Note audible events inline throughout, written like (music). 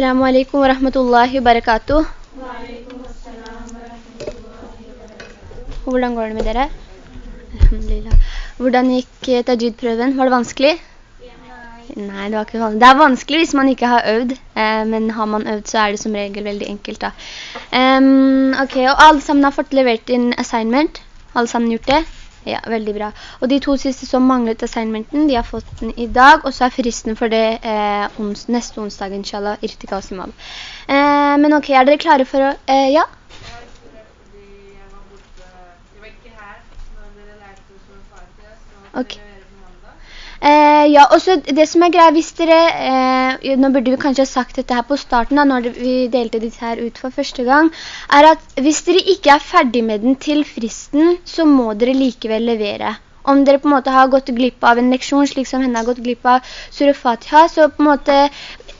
Alaikum wa rahmatullahi wa barakatuh. Hvordan går det med dere? Alhamdulillah. Hvordan gikk eh, tajid-prøven? Var det vanskelig? Nei, det var ikke vanskelig. Det er vanskelig hvis man ikke har øvd, eh, men har man øvd så er det som regel veldig enkelt da. Um, ok, og alle sammen har fått levert inn assignment. Alle sammen gjort det? Ja, veldig bra. Og de to siste som manglet assignmenten, de har fått den i dag, og så er fristen for det eh, ons neste onsdag, inshallah, irtika og simab. Eh, men ok, er dere klare for å... Eh, ja? Ok. Eh, ja, og så det som er greia, hvis dere, eh, nå burde vi kanskje ha sagt dette her på starten da, når vi delte dette her ut for første gang, er at hvis dere ikke er ferdig med den til fristen, så må dere likevel levere. Om dere på en måte har gått glipp av en leksjon, slik som henne har gått glipp av surafatiha, så på en måte,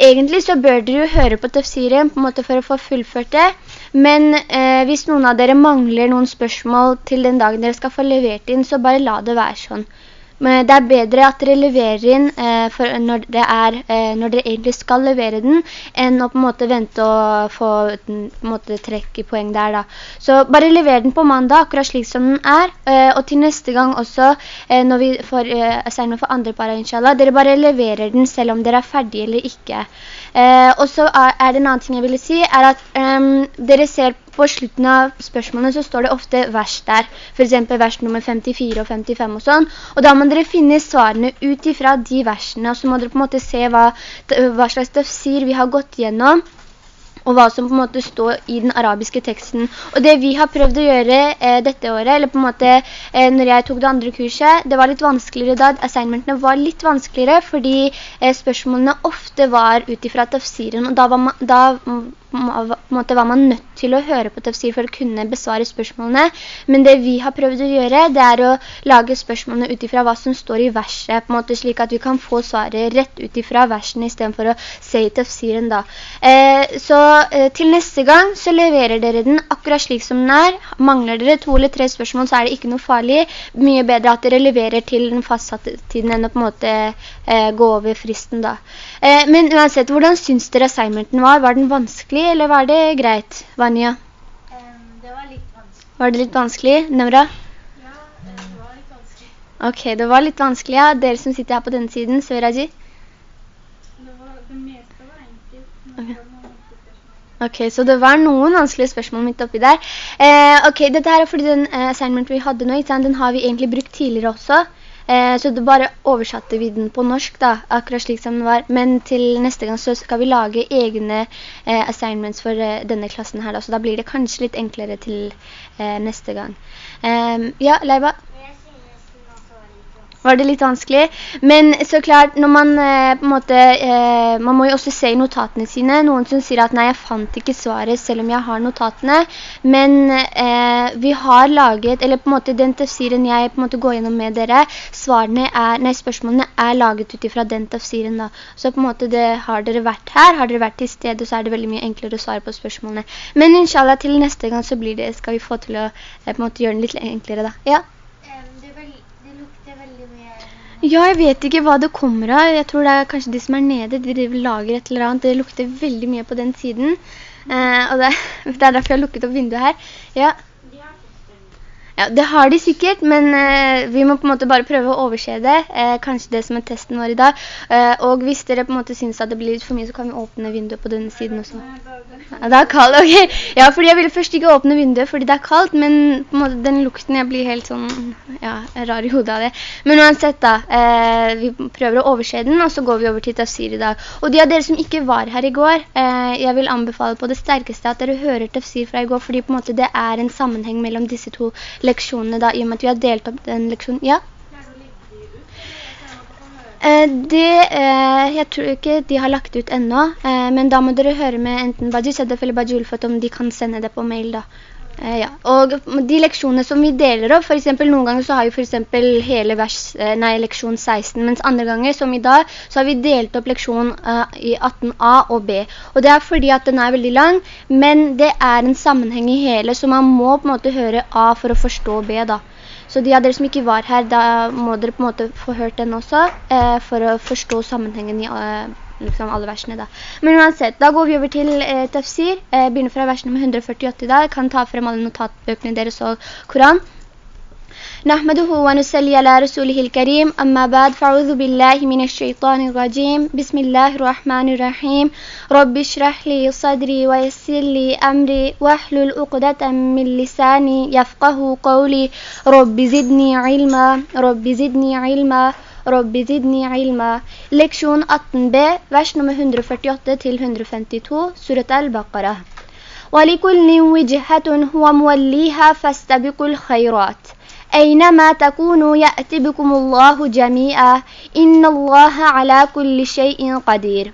egentlig så bør dere jo høre på tafsiren på en måte for å få fullført det. Men eh, hvis noen av dere mangler noen spørsmål til den dagen dere skal få levert inn, så bare la det være sånn. Men det er bedre at dere leverer inn eh, når, er, eh, når, dere egentlig skal levere den, enn å på en måte vente og få måte, trekk i poeng der da. Så bare lever den på mandag, akkurat slik som den er. Eh, og til neste gang også, eh, når vi får eh, for andre para, inshallah, dere bare leverer den selv om dere er ferdige eller ikke. Eh, og så er, det en annen ting jeg ville si, er at um, dere ser på slutten av spørsmålene så står det ofte vers der, for eksempel vers nummer 54 og 55 og sånn, og da må dere finne svarene ut ifra de versene, og så må dere på en måte se hva, hva slags tafsir vi har gått gjennom, og hva som på en måte står i den arabiske teksten. Og det vi har prøvd å gjøre eh, dette året, eller på en måte eh, når jeg tok det andre kurset, det var litt vanskeligere da, assignmentene var litt vanskeligere, fordi eh, spørsmålene ofte var utifra tafsiren, og da var, man, da måte var man nødt til å høre på tafsir for å kunne besvare spørsmålene. Men det vi har prøvd å gjøre, det er å lage spørsmålene utifra hva som står i verset, på en måte slik at vi kan få svaret rett utifra versen i stedet for å se i tafsiren da. Eh, så til neste gang så leverer dere den akkurat slik som den er. Mangler dere to eller tre spørsmål så er det ikke noe farlig. Mye bedre at dere leverer til den fastsatte tiden enn å på en måte eh, gå over fristen da. Eh, men uansett, hvordan syns dere assignmenten var? Var den vanskelig? eller var det greit, Vanya? Um, det var litt vanskelig. Var det litt vanskelig, Nemra? Ja, det var litt vanskelig. Ok, det var litt vanskelig, ja. Dere som sitter her på denne siden, Sveraji? Det, var, det meste var enkelt, okay. Ok, så det var noen vanskelige spørsmål midt oppi der. Eh, ok, dette her er fordi den eh, assignment vi hadde nå, den har vi egentlig brukt tidligere også. Eh, så det bare oversatte vi den på norsk da, akkurat slik som den var. Men til neste gang så skal vi lage egne eh, assignments for eh, denne klassen her da, så da blir det kanskje litt enklere til eh, neste gang. Eh, ja, Leiba? Var det litt vanskelig. Men så klart, når man eh, på en måte, eh, man må jo også se i notatene sine, noen som sier at nei, jeg fant ikke svaret selv om jeg har notatene, men eh, vi har laget, eller på en måte den tafsiren jeg på en måte går gjennom med dere, svarene er, nei, spørsmålene er laget ut fra den tafsiren da. Så på en måte det, har dere vært her, har dere vært til stedet, så er det veldig mye enklere å svare på spørsmålene. Men inshallah til neste gang så blir det, skal vi få til å eh, på en måte gjøre den litt enklere da. Ja? Ja, jeg vet ikke hva det kommer av. Jeg tror det er kanskje de som er nede, de lager et eller annet. Det lukter veldig mye på den siden. Eh, og det, (laughs) det, er derfor jeg har lukket opp vinduet her. Ja. Ja, det har de sikkert, men eh, vi må på en måte bare prøve å overse det. Eh, kanskje det som er testen vår i dag. Eh, og hvis dere på en måte synes at det blir litt for mye, så kan vi åpne vinduet på denne siden også. Ja, det er kaldt, (laughs) ok. Ja, fordi jeg ville først ikke åpne vinduet fordi det er kaldt, men på en måte den lukten jeg blir helt sånn, ja, rar i hodet av det. Men uansett da, eh, vi prøver å overse den, og så går vi over til tafsir i dag. Og de av dere som ikke var her i går, eh, jeg vil anbefale på det sterkeste at dere hører tafsir fra i går, fordi på en måte det er en sammenheng mellom disse to leksjonene da, i og med at vi har delt opp den leksjonen. Ja? Eh, det, eh, jeg tror ikke de har lagt ut enda, eh, men da må dere høre med enten Baji Sedef eller Bajulfot om de kan sende det på mail da. Eh, ja. Og de leksjonene som vi deler opp, for eksempel noen ganger så har vi for eksempel hele vers, eh, nei, leksjon 16, mens andre ganger, som i dag, så har vi delt opp leksjon uh, i 18a og b. Og det er fordi at den er veldig lang, men det er en sammenheng i hele, så man må på en måte høre a for å forstå b da. Så de av dere som ikke var her, da må dere på en måte få hørt den også, uh, for å forstå sammenhengen i uh, liksom alle versene da. Men uansett, da går vi over til eh, tafsir. Eh, begynner fra vers nummer 148 da. Jeg kan ta frem alle notatbøkene deres og Koran. نحمده ونسلي على رسوله الكريم أما بعد فأعوذ بالله من الشيطان الرجيم بسم الله الرحمن الرحيم رب اشرح لي صدري ويسر لي أمري واحلل عقدة من لساني يفقه قولي رب زدني علما رب زدني علما Rabbi zidni ilma. Leksjon 18b, vers nummer 148 til 152, surat al-Baqarah. ولكل وجهة هو موليها فاستبقوا الخيرات أينما تكونوا يأتي بكم الله جميعا إن الله على كل شيء قدير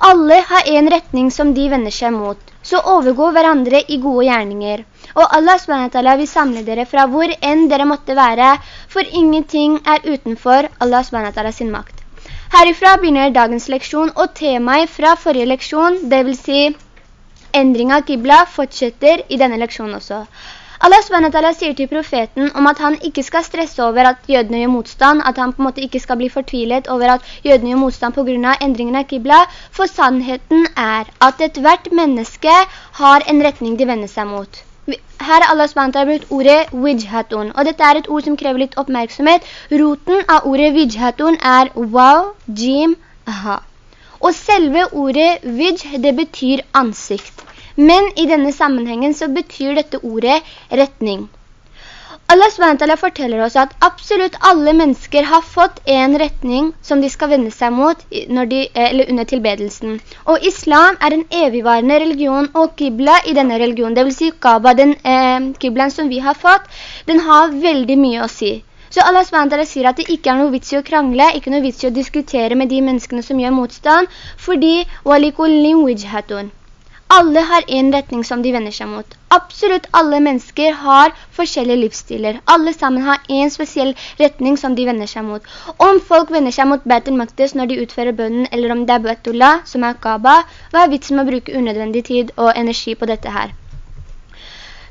Alle har en retning som de vender seg mot, så overgå hverandre i gode gjerninger. Og Allah SWT vil samle dere fra hvor enn dere måtte være, for ingenting er utenfor Allah SWT sin makt. Herifra begynner dagens leksjon, og temaet fra forrige leksjon, det vil si endring av Qibla, fortsetter i denne leksjonen også. Allah SWT sier til profeten om at han ikke skal stresse over at jødene gjør motstand, at han på en måte ikke skal bli fortvilet over at jødene gjør motstand på grunn av endringen av Qibla, for sannheten er at et hvert menneske har en retning de vender seg mot. Her har Allah SWT brukt ordet wijhatun, og dette er et ord som krever litt oppmerksomhet. Roten av ordet wijhatun er wow, jim, aha. Og selve ordet wij, det betyr ansikt. Men i denne sammenhengen så betyr dette ordet retning. Allah SWT forteller oss at absolutt alle mennesker har fått en retning som de skal vende seg mot de, under tilbedelsen. Og islam er en evigvarende religion, og Qibla i denne religionen, det vil si Kaaba, den eh, Qiblaen som vi har fått, den har veldig mye å si. Så Allah SWT sier at det ikke er noe vits i å krangle, ikke noe vits i å diskutere med de menneskene som gjør motstand, fordi «Walikullin wijhatun» Alle har en retning som de vender seg mot. Absolutt alle mennesker har forskjellige livsstiler. Alle sammen har en spesiell retning som de vender seg mot. Om folk vender seg mot Baitul Maktis når de utfører bønnen, eller om det er Baitullah, som er Kaaba, hva er vitsen med å bruke unødvendig tid og energi på dette her?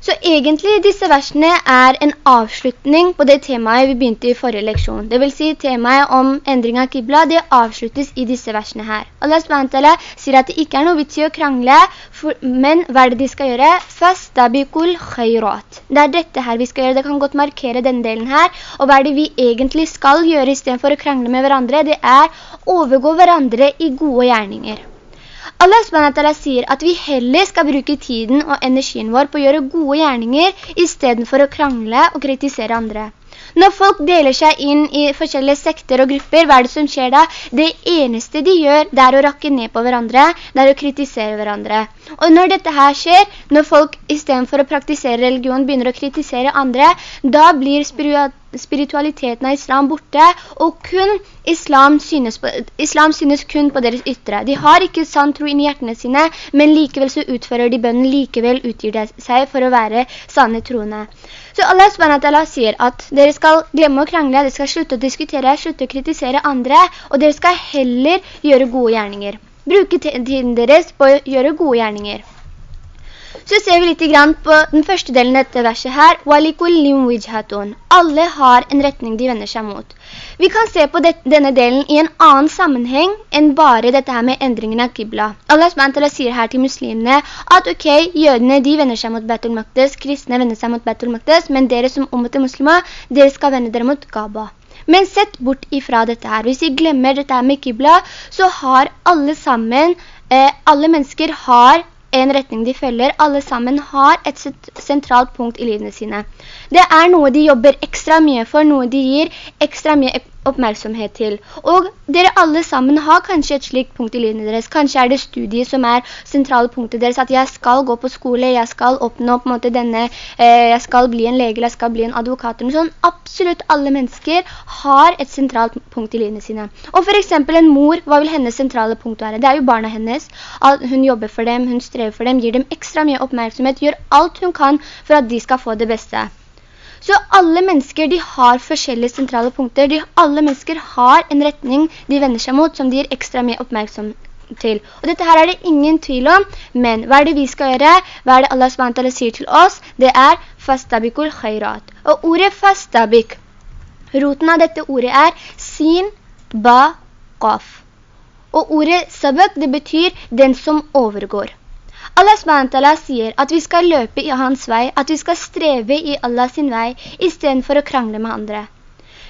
Så egentlig disse versene er en avslutning på det temaet vi begynte i forrige leksjon. Det vil si temaet om endring av Qibla, det avsluttes i disse versene her. Allah SWT sier at det ikke er noe vits i å krangle, for, men hva er det de skal gjøre? Fastabikul khairat. Det er dette her vi skal gjøre, det kan godt markere denne delen her. Og hva er det vi egentlig skal gjøre i stedet for å krangle med hverandre? Det er overgå hverandre i gode gjerninger. Allah SWT sier at vi heller skal bruke tiden og energien vår på å gjøre gode gjerninger i stedet for å krangle og kritisere andre. Når folk deler seg inn i forskjellige sekter og grupper, hva er det som skjer da? Det eneste de gjør, det er å rakke ned på hverandre, det er å kritisere hverandre. Og når dette her skjer, når folk i stedet for å praktisere religion begynner å kritisere andre, da blir spiritualiteten av islam borte, og kun islam synes, på, islam synes kun på deres ytre. De har ikke sann tro inn i hjertene sine, men likevel så utfører de bønnen, likevel utgir de seg for å være sanne troende. Så Allah SWT sier at dere skal glemme å krangle, dere skal slutte å diskutere, slutte å kritisere andre, og dere skal heller gjøre gode gjerninger. Bruke tiden deres på å gjøre gode gjerninger. Så ser vi litt på den første delen av dette verset her. Alle har en retning de vender seg mot. Vi kan se på denne delen i en annen sammenheng enn bare dette her med endringen av Qibla. Allah SWT sier her til muslimene at ok, jødene de vender seg mot Betul Maktis. kristne vender seg mot Betul Maktis. men dere som omvete muslimer, dere skal vende dere mot Kaaba. Men sett bort ifra dette her. Hvis vi glemmer dette her med Qibla, så har alle sammen, eh, alle mennesker har en retning de følger, alle sammen har et sentralt punkt i livene sine. Det er noe de jobber ekstra mye for, noe de gir ekstra mye oppmerksomhet til. Og dere alle sammen har kanskje et slikt punkt i livet deres. Kanskje er det studiet som er sentrale punktet deres, at jeg skal gå på skole, jeg skal oppnå på en måte denne, eh, jeg skal bli en lege, jeg skal bli en advokat. Sånn. Absolutt alle mennesker har et sentralt punkt i livene sine. Og for eksempel en mor, hva vil hennes sentrale punkt være? Det er jo barna hennes. Hun jobber for dem, hun strever for dem, gir dem ekstra mye oppmerksomhet, gjør alt hun kan for at de skal få det beste. Så alle mennesker, de har forskjellige sentrale punkter. De, alle mennesker har en retning de vender seg mot, som de gir ekstra mye oppmerksom til. Og dette her er det ingen tvil om, men hva er det vi skal gjøre? Hva er det Allah SWT sier til oss? Det er fastabikul khairat. Og ordet fastabik, roten av dette ordet er sin, ba, qaf. Og ordet sabak, det betyr den som overgår. Allah SWT sier at vi skal løpe i hans vei, at vi skal streve i Allah sin vei, i stedet for å krangle med andre.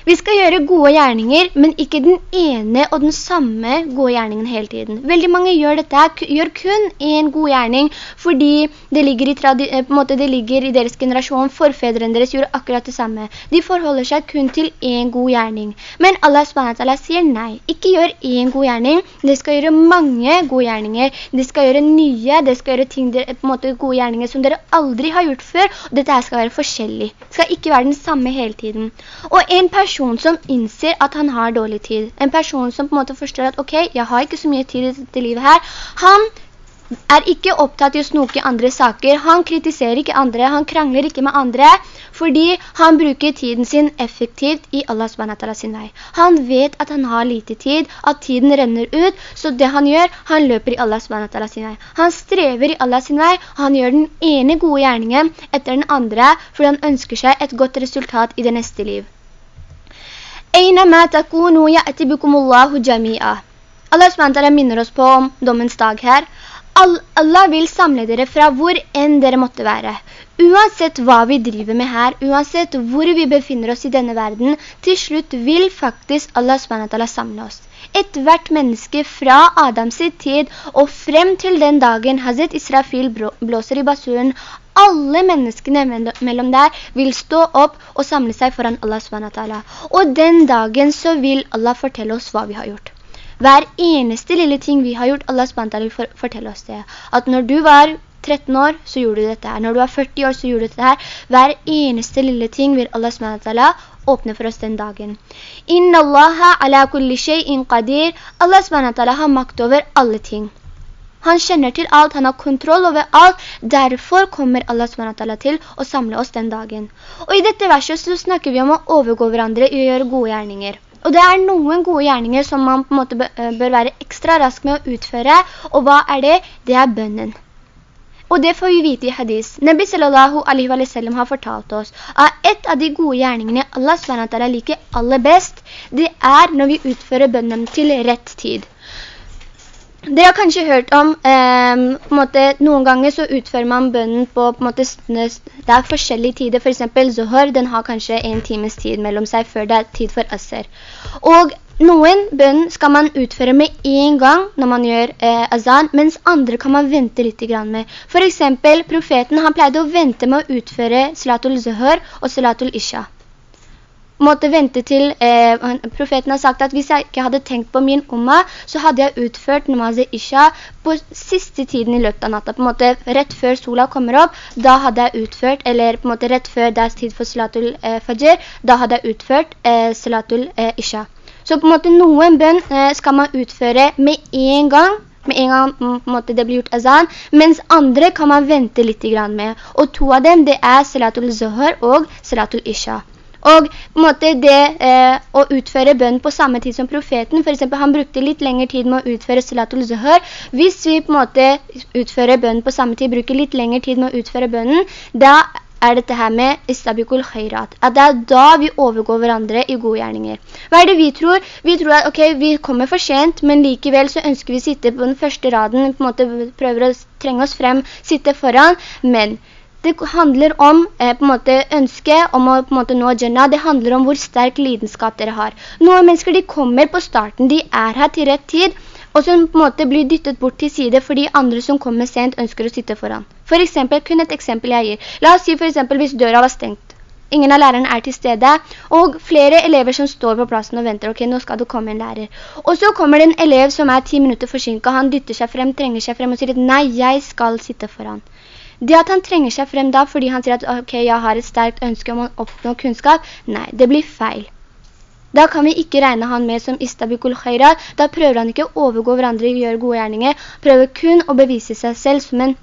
Vi skal gjøre gode gjerninger, men ikke den ene og den samme gode gjerningen hele tiden. Veldig mange gjør dette, gjør kun en god gjerning, fordi det ligger, i, måte, det ligger i deres generasjon, forfedrene deres gjorde akkurat det samme. De forholder seg kun til en god gjerning. Men Allah SWT sier nei, ikke gjør en god gjerning, det skal gjøre mange gode gjerninger, det skal gjøre nye, det skal gjøre ting, måte gode gjerninger som dere aldri har gjort før, og dette skal være forskjellig. Det skal ikke være den samme hele tiden. Og en person person som innser at han har dårlig tid. En person som på en måte forstår at, ok, jeg har ikke så mye tid i dette livet her. Han er ikke opptatt i å snoke andre saker. Han kritiserer ikke andre, han krangler ikke med andre, fordi han bruker tiden sin effektivt i Allah SWT sin vei. Han vet at han har lite tid, at tiden renner ut, så det han gjør, han løper i Allah SWT sin vei. Han strever i Allah sin vei, han gjør den ene gode gjerningen etter den andre, fordi han ønsker seg et godt resultat i det neste liv. Einama takunu ya'ti bikumullahu jami'a. Allah SWT minner oss på om dommens dag her. Allah vil samle dere fra hvor enn dere måtte være. Uansett hva vi driver med her, uansett hvor vi befinner oss i denne verden, til slutt vil faktisk Allah SWT samle oss. Et hvert menneske fra Adams tid og frem til den dagen Hazret Israfil blåser i basuren, alle menneskene mellom der vil stå opp og samle seg foran Allah SWT. Og den dagen så vil Allah fortelle oss hva vi har gjort. Hver eneste lille ting vi har gjort, Allah SWT vil fortelle oss det. At når du var 13 år, så gjorde du dette her. Når du var 40 år, så gjorde du dette her. Hver eneste lille ting vil Allah SWT åpne for oss den dagen. Inna Allaha ala kulli shay'in qadir. Allah SWT har makt over alle ting. Han kjenner til alt, han har kontroll over alt. Derfor kommer Allah SWT til å samle oss den dagen. Og i dette verset så snakker vi om å overgå hverandre i å gjøre gode gjerninger. Og det er noen gode gjerninger som man på en måte eh, bør være ekstra rask med å utføre. Og hva er det? Det er bønnen. Og det får vi vite i hadis. Nabi sallallahu alaihi wa sallam har fortalt oss at et av de gode gjerningene Allah SWT liker aller best, det er når vi utfører bønnen til rett tid. Dere har kanskje hørt om, eh, måte, noen ganger så utfører man bønnen på, på måte, det er forskjellige tider, for eksempel Zohar, den har kanskje en times tid mellom seg før det er tid for Asser. Og noen bønn skal man utføre med en gang når man gjør eh, azan, mens andre kan man vente litt med. For eksempel, profeten han pleide å vente med å utføre Salatul Zahar og Salatul Isha måtte vente til, eh, profeten har sagt at hvis jeg ikke hadde tenkt på min umma, så hadde jeg utført namaz isha på siste tiden i løpet av natta, på en måte rett før sola kommer opp, da hadde jeg utført, eller på en måte rett før det er tid for salatul eh, fajr, da hadde jeg utført eh, salatul eh, isha. Så på en måte noen bønn eh, skal man utføre med en gang, med en gang på en måte det blir gjort azan, mens andre kan man vente litt med. Og to av dem, det er salatul zuhur og salatul isha. Og på en måte det eh, å utføre bønn på samme tid som profeten, for eksempel han brukte litt lengre tid med å utføre salatul zuhur. Hvis vi på en måte utfører bønn på samme tid, bruker litt lengre tid med å utføre bønnen, da er dette her med istabikul khairat. At det er da vi overgår hverandre i gode gjerninger. Hva er det vi tror? Vi tror at ok, vi kommer for sent, men likevel så ønsker vi å sitte på den første raden, på en måte prøver å trenge oss frem, sitte foran, men det handler om eh, på en måte ønske om å på en måte nå Jannah. Det handler om hvor sterk lidenskap dere har. Noen mennesker de kommer på starten, de er her til rett tid, og som på en måte blir dyttet bort til side fordi andre som kommer sent ønsker å sitte foran. For eksempel, kun et eksempel jeg gir. La oss si for eksempel hvis døra var stengt. Ingen av lærerne er til stede, og flere elever som står på plassen og venter, ok, nå skal det komme en lærer. Og så kommer det en elev som er ti minutter forsinket, han dytter seg frem, trenger seg frem og sier at nei, jeg skal sitte foran. Det at han trenger seg frem da, fordi han sier at ok, jeg har et sterkt ønske om å oppnå kunnskap, nei, det blir feil. Da kan vi ikke regne han med som istabikul khairat, da prøver han ikke å overgå hverandre og gjøre gode gjerninger, prøver kun å bevise seg selv som en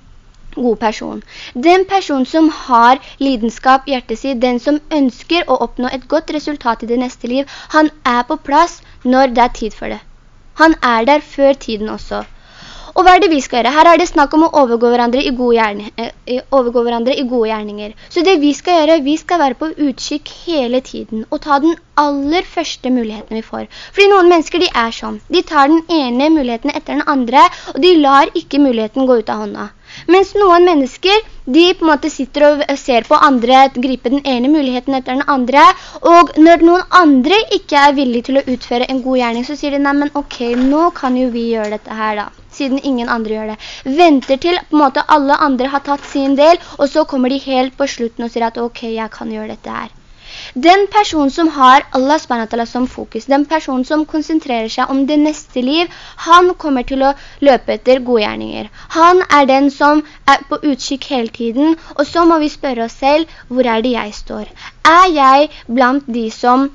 god person. Den person som har lidenskap i hjertet sitt, den som ønsker å oppnå et godt resultat i det neste liv, han er på plass når det er tid for det. Han er der før tiden også. Og hva er det vi skal gjøre? Her er det snakk om å overgå hverandre i gode, gjerning, eh, hverandre i gode gjerninger. Så det vi skal gjøre, vi skal være på utkikk hele tiden, og ta den aller første muligheten vi får. Fordi noen mennesker, de er sånn. De tar den ene muligheten etter den andre, og de lar ikke muligheten gå ut av hånda. Mens noen mennesker, de på en måte sitter og ser på andre, griper den ene muligheten etter den andre, og når noen andre ikke er villige til å utføre en god gjerning, så sier de, nei, men ok, nå kan jo vi gjøre dette her da siden ingen andre gjør det. Venter til på en måte alle andre har tatt sin del, og så kommer de helt på slutten og sier at ok, jeg kan gjøre dette her. Den personen som har Allah SWT som fokus, den personen som konsentrerer seg om det neste liv, han kommer til å løpe etter godgjerninger. Han er den som er på utkikk hele tiden, og så må vi spørre oss selv, hvor er det jeg står? Er jeg blant de som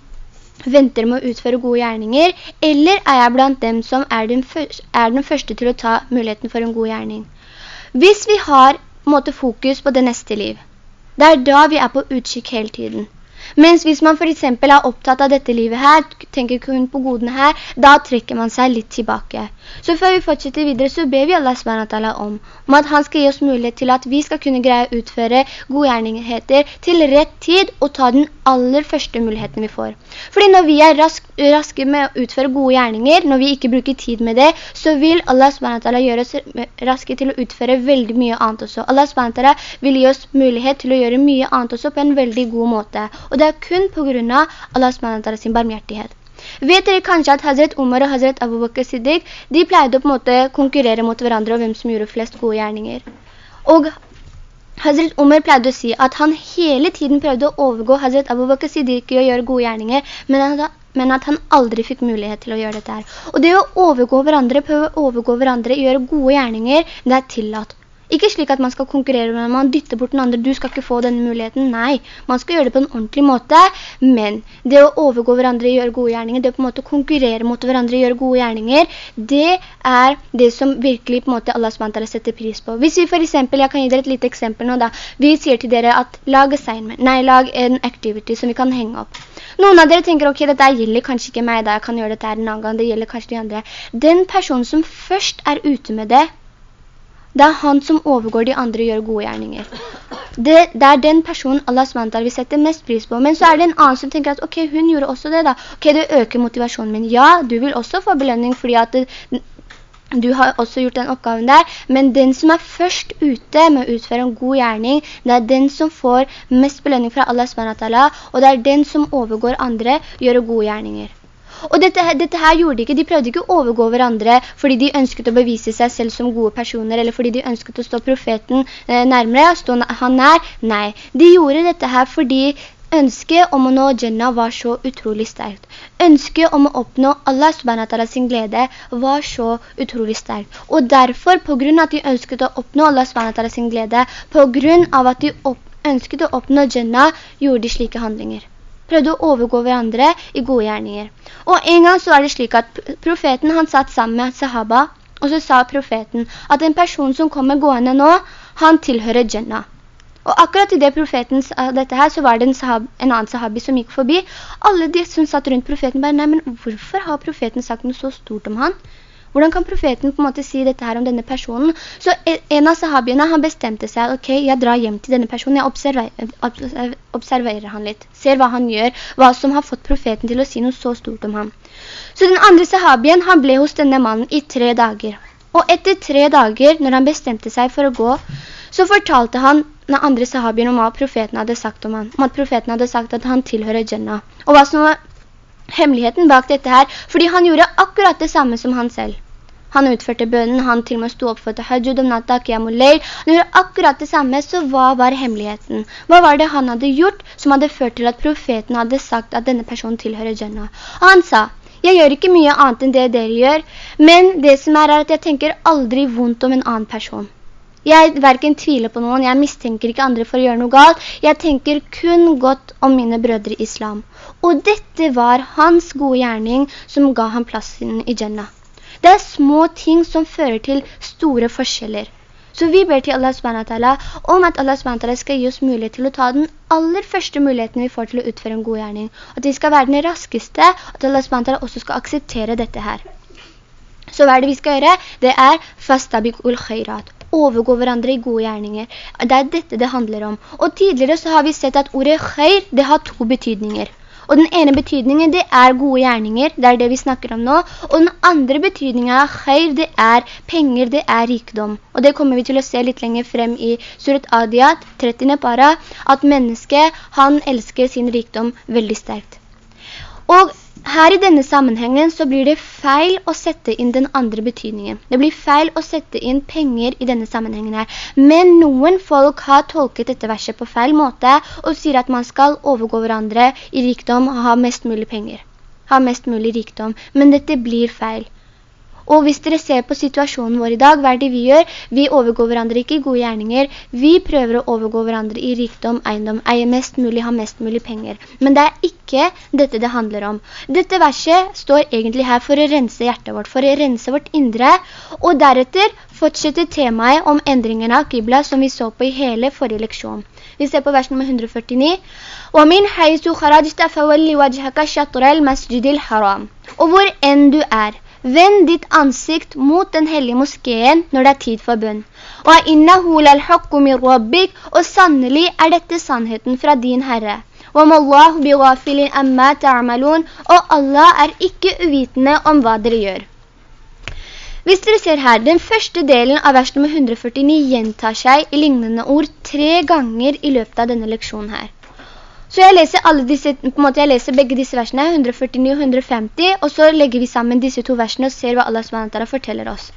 venter med å utføre gode gjerninger, eller er jeg blant dem som er den, første, er den første til å ta muligheten for en god gjerning? Hvis vi har måte, fokus på det neste liv, det er da vi er på utkikk hele tiden. Mens hvis man for eksempel er opptatt av dette livet her, tenker kun på godene her, da trekker man seg litt tilbake. Så før vi fortsetter videre, så ber vi Allah SWT om, om at han skal gi oss mulighet til at vi skal kunne greie å utføre godgjerningheter til rett tid og ta den aller første muligheten vi får. Fordi når vi er rask, raske med å utføre gode gjerninger, når vi ikke bruker tid med det, så vil Allah SWT gjøre oss raske til å utføre veldig mye annet også. Allah SWT vil gi oss mulighet til å gjøre mye annet også på en veldig god måte. Og det er kun på grunn av Allah SWT sin barmhjertighet. Vet dere kanskje at Hazret Umar og Hazret Abu Bakr Siddiq, de pleide å på en måte konkurrere mot hverandre og hvem som gjorde flest gode gjerninger. Og Hazret Umar pleide å si at han hele tiden prøvde å overgå Hazret Abu Bakr Siddiq i å gjøre gode gjerninger, men at, han aldri fikk mulighet til å gjøre dette her. Og det å overgå hverandre, prøve å overgå hverandre gjøre gode gjerninger, det er tillatt. Ikke slik at man skal konkurrere med man dytter bort den andre, du skal ikke få denne muligheten. Nei, man skal gjøre det på en ordentlig måte, men det å overgå hverandre å gjøre gode gjerninger, det å på en måte konkurrere mot hverandre å gjøre gode gjerninger, det er det som virkelig på en måte Allah SWT setter pris på. Hvis vi for eksempel, jeg kan gi dere et lite eksempel nå da, vi sier til dere at lag assignment, nei, lag en activity som vi kan henge opp. Noen av dere tenker, ok, dette gjelder kanskje ikke meg da, jeg kan gjøre dette her en annen gang, det gjelder kanskje de andre. Den personen som først er ute med det, det er han som overgår de andre og gjør gode gjerninger. Det, det, er den personen Allah SWT vil sette mest pris på. Men så er det en annen som tenker at ok, hun gjorde også det da. Ok, det øker motivasjonen min. Ja, du vil også få belønning fordi at det, du har også gjort den oppgaven der, men den som er først ute med å utføre en god gjerning, det er den som får mest belønning fra Allah SWT, og det er den som overgår andre, gjør gode gjerninger. Og dette, dette, her gjorde de ikke, de prøvde ikke å overgå hverandre fordi de ønsket å bevise seg selv som gode personer, eller fordi de ønsket å stå profeten eh, nærmere, stå han nær. Nei, de gjorde dette her fordi ønsket om å nå Jannah var så utrolig sterkt. Ønsket om å oppnå Allah subhanahu sin glede var så utrolig sterkt. Og derfor, på grunn av at de ønsket å oppnå Allah subhanahu sin glede, på grunn av at de ønsket å oppnå Jannah, gjorde de slike handlinger prøvde å overgå hverandre i gode gjerninger. Og en gang så er det slik at profeten han satt sammen med sahaba, og så sa profeten at en person som kommer gående nå, han tilhører Jannah. Og akkurat i det profeten sa dette her, så var det en, sahab, en annen sahabi som gikk forbi. Alle de som satt rundt profeten bare, nei, men hvorfor har profeten sagt noe så stort om han? Hvordan kan profeten på en måte si dette her om denne personen? Så en av sahabiene, han bestemte seg, ok, jeg drar hjem til denne personen, jeg observerer, observerer han litt, ser hva han gjør, hva som har fått profeten til å si noe så stort om ham. Så den andre sahabien, han ble hos denne mannen i tre dager. Og etter tre dager, når han bestemte seg for å gå, så fortalte han den andre sahabien om hva profeten hadde sagt om ham, Om at profeten hadde sagt at han tilhører Jannah. Og hva som var hemmeligheten bak dette her, fordi han gjorde akkurat det samme som han selv. Han utførte bønnen, han til og med stod opp for tahajjud om natta, qiyamul-leil. Han gjorde akkurat det samme, så hva var hemmeligheten? Hva var det han hadde gjort som hadde ført til at profeten hadde sagt at denne personen tilhører Jannah? Han sa, jeg gjør ikke mye annet enn det dere gjør, men det som er er at jeg tenker aldri vondt om en annen person. Jeg hverken tviler på noen, jeg mistenker ikke andre for å gjøre noe galt. Jeg tenker kun godt om mine brødre i islam. Og dette var hans gode gjerning som ga ham plassen i Jannah. Det er små ting som fører til store forskjeller. Så vi ber til Allah SWT om at Allah SWT skal gi oss mulighet til å ta den aller første muligheten vi får til å utføre en god gjerning. At vi skal være den raskeste, at Allah SWT også skal akseptere dette her. Så hva er det vi skal gjøre? Det er fastabikul khairat. Overgå hverandre i gode gjerninger. Det er dette det handler om. Og tidligere så har vi sett at ordet khair, det har to betydninger. Og den ene betydningen, det er gode gjerninger, det er det vi snakker om nå. Og den andre betydningen av khair, det er penger, det er rikdom. Og det kommer vi til å se litt lenger frem i Surat Adiyat, 30. para, at mennesket, han elsker sin rikdom veldig sterkt. Og her i denne sammenhengen så blir det feil å sette inn den andre betydningen. Det blir feil å sette inn penger i denne sammenhengen her. Men noen folk har tolket dette verset på feil måte og sier at man skal overgå hverandre i rikdom og ha mest mulig penger. Ha mest mulig rikdom. Men dette blir feil. Og hvis dere ser på situasjonen vår i dag, hva er det vi gjør? Vi overgår hverandre ikke i gode gjerninger. Vi prøver å overgå hverandre i rikdom, eiendom, eie mest mulig, ha mest mulig penger. Men det er ikke dette det handler om. Dette verset står egentlig her for å rense hjertet vårt, for å rense vårt indre, og deretter fortsetter temaet om endringen av Qibla som vi så på i hele forrige leksjon. Vi ser på vers nummer 149. وَمِنْ حَيْثُ خَرَجْتَ فَوَلِّ وَجْهَكَ شَطْرَ الْمَسْجِدِ الْحَرَامِ Og hvor enn du er, Vend ditt ansikt mot den hellige moskeen når det er tid for bønn. Og sannelig er dette sannheten fra din Herre. Og Allah er ikke uvitende om hva dere gjør. Hvis dere ser her, den første delen av vers nummer 149 gjentar seg i lignende ord tre ganger i løpet av denne leksjonen her. Så jeg leser, disse, måte jeg leser begge disse versene, 149 og 150, og så legger vi sammen disse to versene og ser hva Allah SWT forteller oss.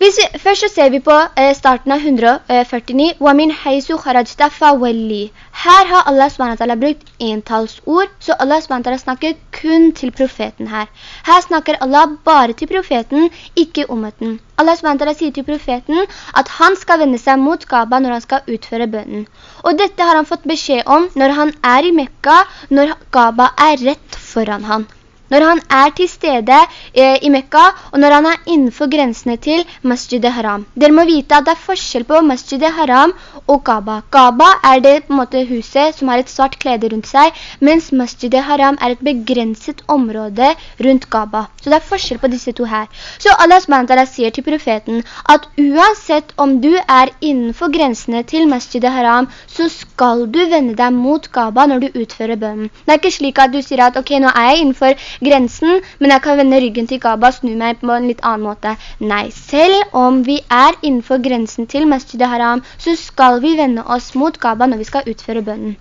Vi, først så ser vi på eh, starten av 149, وَمِنْ حَيْسُ خَرَجْتَ فَوَلِّ Her har Allah SWT brukt entalsord, så Allah SWT snakker kun til profeten her. Her snakker Allah bare til profeten, ikke ummeten. Allah SWT sier til profeten at han skal vende seg mot Kaaba når han skal utføre bønnen. Og dette har han fått beskjed om når han er i Mekka, når Kaaba er rett foran han når han er til stede eh, i Mekka, og når han er innenfor grensene til Masjid haram Dere må vite at det er forskjell på Masjid haram og Kaaba. Kaaba er det på måte huset som har et svart klede rundt seg, mens Masjid haram er et begrenset område rundt Kaaba. Så det er forskjell på disse to her. Så Allah SWT sier til profeten at uansett om du er innenfor grensene til Masjid haram så skal du vende deg mot Kaaba når du utfører bønnen. Det er ikke slik at du sier at ok, nå er jeg innenfor grensen, men jeg kan vende ryggen til Kaaba og snu meg på en litt annen måte. Nei, selv om vi er innenfor grensen til Masjid Haram, så skal vi vende oss mot Kaaba når vi skal utføre bønnen.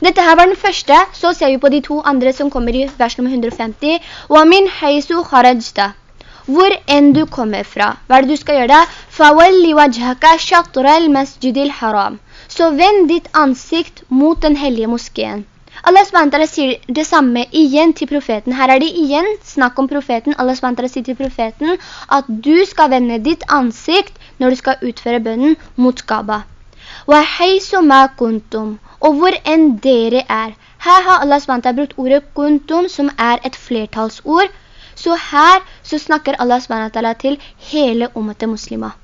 Dette her var den første, så ser vi på de to andre som kommer i vers nummer 150. «Wamin heisu kharajta» hvor enn du kommer fra. Hva er det du skal gjøre da? «Fawalli wajhaka shatral masjidil haram». Så vend ditt ansikt mot den hellige moskeen. Allah SWT sier det samme igjen til profeten. Her er det igjen snakk om profeten. Allah SWT sier til profeten at du skal vende ditt ansikt når du skal utføre bønnen mot Kaaba. Og hvor enn dere er. Her har Allah SWT brukt ordet kuntum, som er et flertalsord. Så her så snakker Allah SWT til hele ummet muslimer.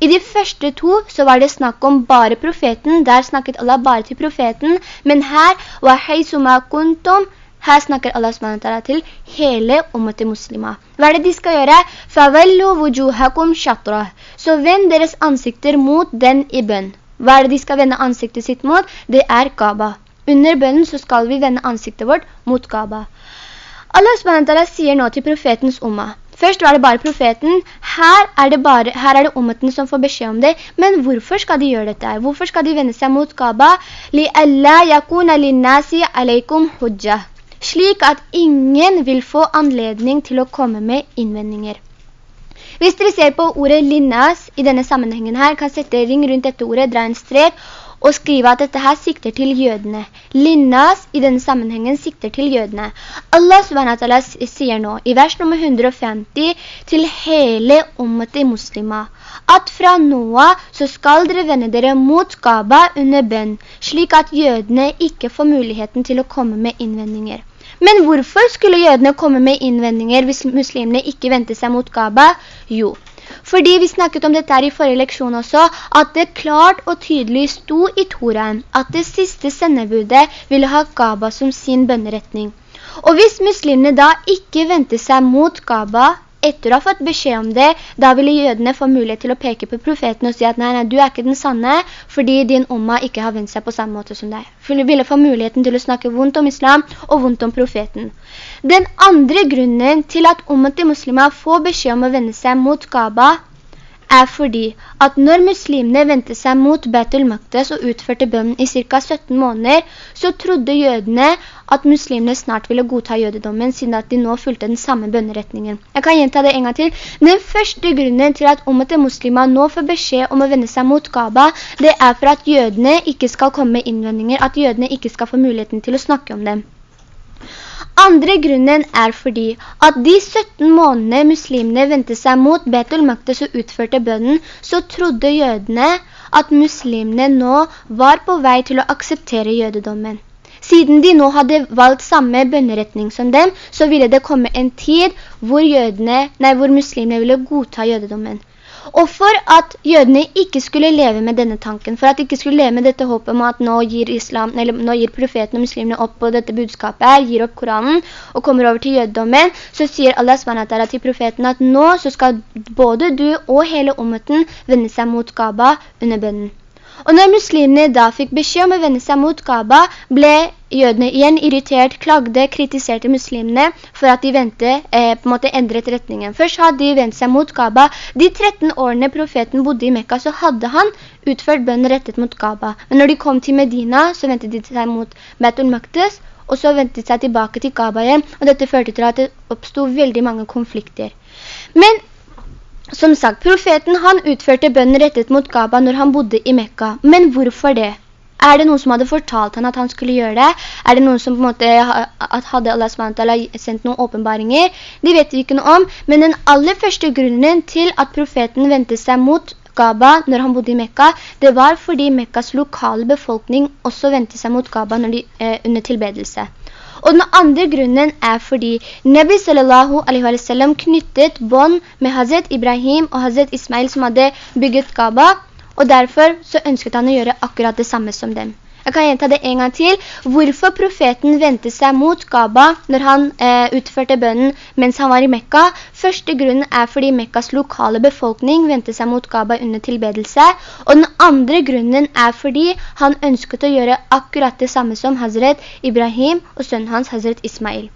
I de første to så var det snakk om bare profeten, der snakket Allah bare til profeten, men her, وَحَيْسُمَا كُنْتُمْ her snakker Allah SWT til hele ummet muslimer. Hva er det de skal gjøre? فَوَلُّ وُجُوهَكُمْ شَطْرَهِ Så vend deres ansikter mot den i bønn. Hva er det de skal vende ansiktet sitt mot? Det er Kaaba. Under bønnen så skal vi vende ansiktet vårt mot Kaaba. Allah SWT sier nå til profetens umma, Først var det bare profeten, her er det, bare, her er det ummeten som får beskjed om det. Men hvorfor skal de gjøre dette? Hvorfor skal de vende seg mot Kaaba? Slik at ingen vil få anledning til å komme med innvendinger. Hvis dere ser på ordet linnas i denne sammenhengen her, kan sette ring rundt dette ordet, dra en strek, og skrive at dette her sikter til jødene. Linnas i denne sammenhengen sikter til jødene. Allah SWT sier nå i vers nummer 150 til hele ommet i muslimer at fra nå så skal dere vende dere mot Gaba under bønn, slik at jødene ikke får muligheten til å komme med innvendinger. Men hvorfor skulle jødene komme med innvendinger hvis muslimene ikke vendte seg mot Gaba? Jo, fordi vi snakket om dette i forrige leksjon også, at det klart og tydelig sto i Toraen at det siste sendebudet ville ha Gaba som sin bønneretning. Og hvis muslimene da ikke ventet seg mot Kaaba, etter å ha fått beskjed om det, da ville jødene få mulighet til å peke på profeten og si at nei, nei, du er ikke den sanne, fordi din omma ikke har vendt seg på samme måte som deg. For de ville få muligheten til å snakke vondt om islam og vondt om profeten. Den andre grunnen til at omma til muslimer får beskjed om å vende seg mot Kaaba, er fordi at når muslimene ventet seg mot Betul Maktes og utførte bønnen i ca. 17 måneder, så trodde jødene at muslimene snart ville godta jødedommen, siden at de nå fulgte den samme bønneretningen. Jeg kan gjenta det en gang til. Den første grunnen til at omete muslimer nå får beskjed om å vende seg mot Kaaba, det er for at jødene ikke skal komme med innvendinger, at jødene ikke skal få muligheten til å snakke om dem. Andre grunnen er fordi at de 17 månedene muslimene ventet seg mot Betul Maktes og utførte bønnen, så trodde jødene at muslimene nå var på vei til å akseptere jødedommen. Siden de nå hadde valgt samme bønneretning som dem, så ville det komme en tid hvor, jødene, nei, hvor muslimene ville godta jødedommen. Og for at jødene ikke skulle leve med denne tanken, for at de ikke skulle leve med dette håpet om at nå gir, islam, nå gir profeten og muslimene opp på dette budskapet her, gir opp Koranen og kommer over til jøddommen, så sier Allah SWT til profeten at nå så skal både du og hele omheten vende seg mot Gaba under bønnen. Og når muslimene da fikk beskjed om å vende seg mot Kaaba, ble jødene igjen irritert, klagde, kritiserte muslimene for at de ventet, eh, på en måte endret retningen. Først hadde de vendt seg mot Kaaba. De 13 årene profeten bodde i Mekka, så hadde han utført bønnen rettet mot Kaaba. Men når de kom til Medina, så ventet de seg mot Betul Maktes, og så ventet de seg tilbake til Kaaba igjen, og dette førte til at det oppstod veldig mange konflikter. Men som sagt, profeten han utførte bønnen rettet mot Gaba når han bodde i Mekka. Men hvorfor det? Er det noen som hadde fortalt han at han skulle gjøre det? Er det noen som på en måte hadde Allah SWT sendt noen åpenbaringer? Det vet vi ikke noe om, men den aller første grunnen til at profeten ventet seg mot Gaba når han bodde i Mekka, det var fordi Mekkas lokale befolkning også ventet seg mot Gaba de, eh, under tilbedelse. Og den andre grunnen er fordi Nabi sallallahu alaihi wa sallam knyttet bånd med Hazret Ibrahim og Hazret Ismail som hadde bygget Kaaba, og derfor så ønsket han å gjøre akkurat det samme som dem. Jeg kan gjenta det en gang til. Hvorfor profeten ventet seg mot Gaba når han eh, utførte bønnen mens han var i Mekka? Første grunnen er fordi Mekkas lokale befolkning ventet seg mot Gaba under tilbedelse. Og den andre grunnen er fordi han ønsket å gjøre akkurat det samme som Hazret Ibrahim og sønnen hans Hazret Ismail.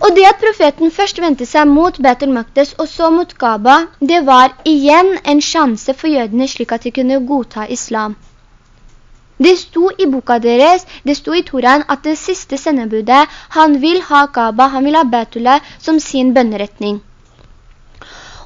Og det at profeten først ventet seg mot Betul Maktes og så mot Gaba, det var igjen en sjanse for jødene slik at de kunne godta islam. Det sto i boka deres, det sto i Toran at det siste sendebudet, han vil ha Kaaba, han vil ha Betula som sin bønneretning.